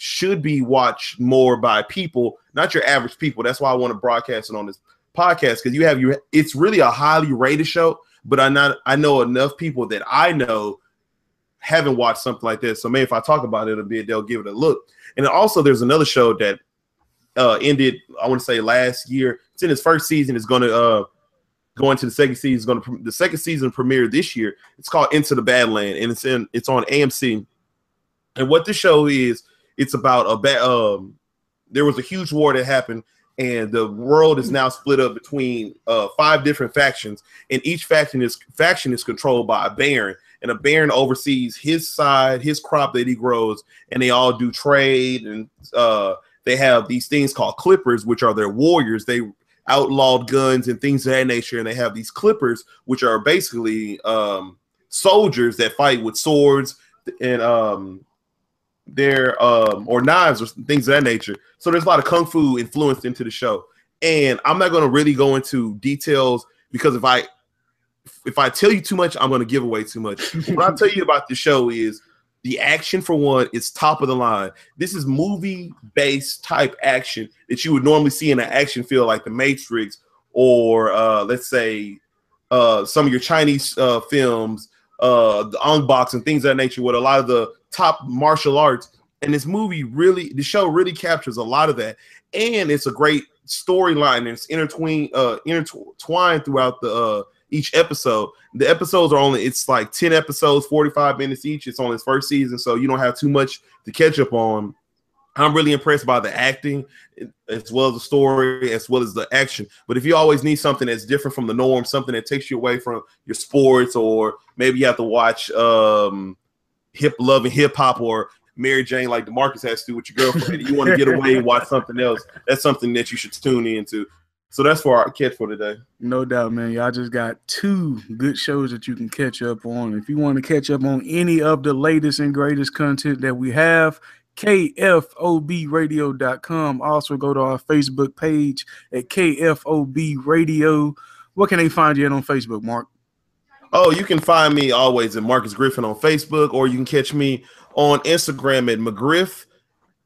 should be watched more by people, not your average people. That's why I want to broadcast it on this podcast because you have your. It's really a highly rated show, but I not I know enough people that I know haven't watched something like this. So maybe if I talk about it a bit, they'll give it a look. And also, there's another show that uh, ended, I want to say last year. It's in its first season. It's going to uh, go into the second season. It's going to the second season premiere this year. It's called Into the Badland, and it's in it's on AMC. And what this show is, it's about a. Um, there was a huge war that happened, and the world is now split up between uh, five different factions, and each faction is faction is controlled by a baron and a baron oversees his side, his crop that he grows, and they all do trade and uh, they have these things called clippers, which are their warriors. They outlawed guns and things of that nature, and they have these clippers, which are basically um, soldiers that fight with swords and um, their um, or knives or things of that nature. So there's a lot of kung fu influenced into the show, and I'm not going to really go into details because if I if I tell you too much, I'm going to give away too much. what I'll tell you about the show is the action for one is top of the line. This is movie based type action that you would normally see in an action field like The Matrix or uh, let's say uh, some of your Chinese uh, films, uh, the Ong Bak and things of that nature, with a lot of the top martial arts. And this movie really, the show really captures a lot of that, and it's a great storyline and it's intertwined, uh, intertwined throughout the uh, each episode. The episodes are only it's like 10 episodes, 45 minutes each. It's on its first season, so you don't have too much to catch up on. I'm really impressed by the acting as well as the story, as well as the action. But if you always need something that's different from the norm, something that takes you away from your sports, or maybe you have to watch um, hip love and hip hop or Mary Jane like Demarcus has to with your girlfriend, you want to get away watch something else, that's something that you should tune into. So that's for our catch for today. No doubt, man. Y'all just got two good shows that you can catch up on. If you want to catch up on any of the latest and greatest content that we have, kfobradio.com. Also go to our Facebook page at KFOB Radio. What can they find you at on Facebook, Mark? Oh, you can find me always at Marcus Griffin on Facebook, or you can catch me on Instagram at McGriff,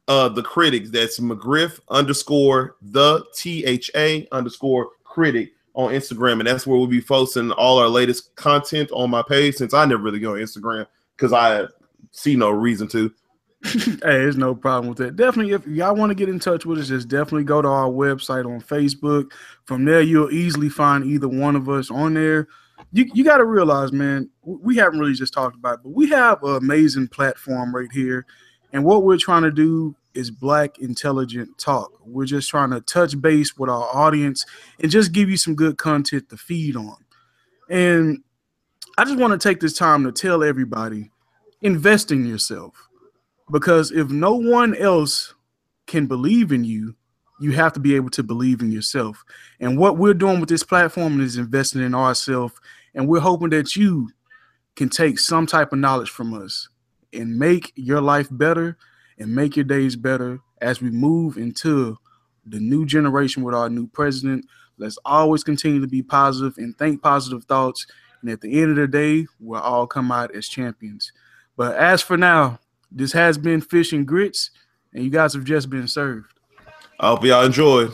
uh, the critics. That's McGriff underscore the T H A underscore critic on Instagram, and that's where we'll be posting all our latest content on my page. Since I never really go on Instagram because I see no reason to. hey, there's no problem with that. Definitely, if y'all want to get in touch with us, just definitely go to our website on Facebook. From there, you'll easily find either one of us on there. You, you got to realize, man, we haven't really just talked about it, but we have an amazing platform right here. And what we're trying to do is black intelligent talk. We're just trying to touch base with our audience and just give you some good content to feed on. And I just want to take this time to tell everybody invest in yourself because if no one else can believe in you, you have to be able to believe in yourself. And what we're doing with this platform is investing in ourselves. And we're hoping that you can take some type of knowledge from us and make your life better and make your days better as we move into the new generation with our new president. Let's always continue to be positive and think positive thoughts. And at the end of the day, we'll all come out as champions. But as for now, this has been Fish and Grits, and you guys have just been served. I hope y'all enjoyed.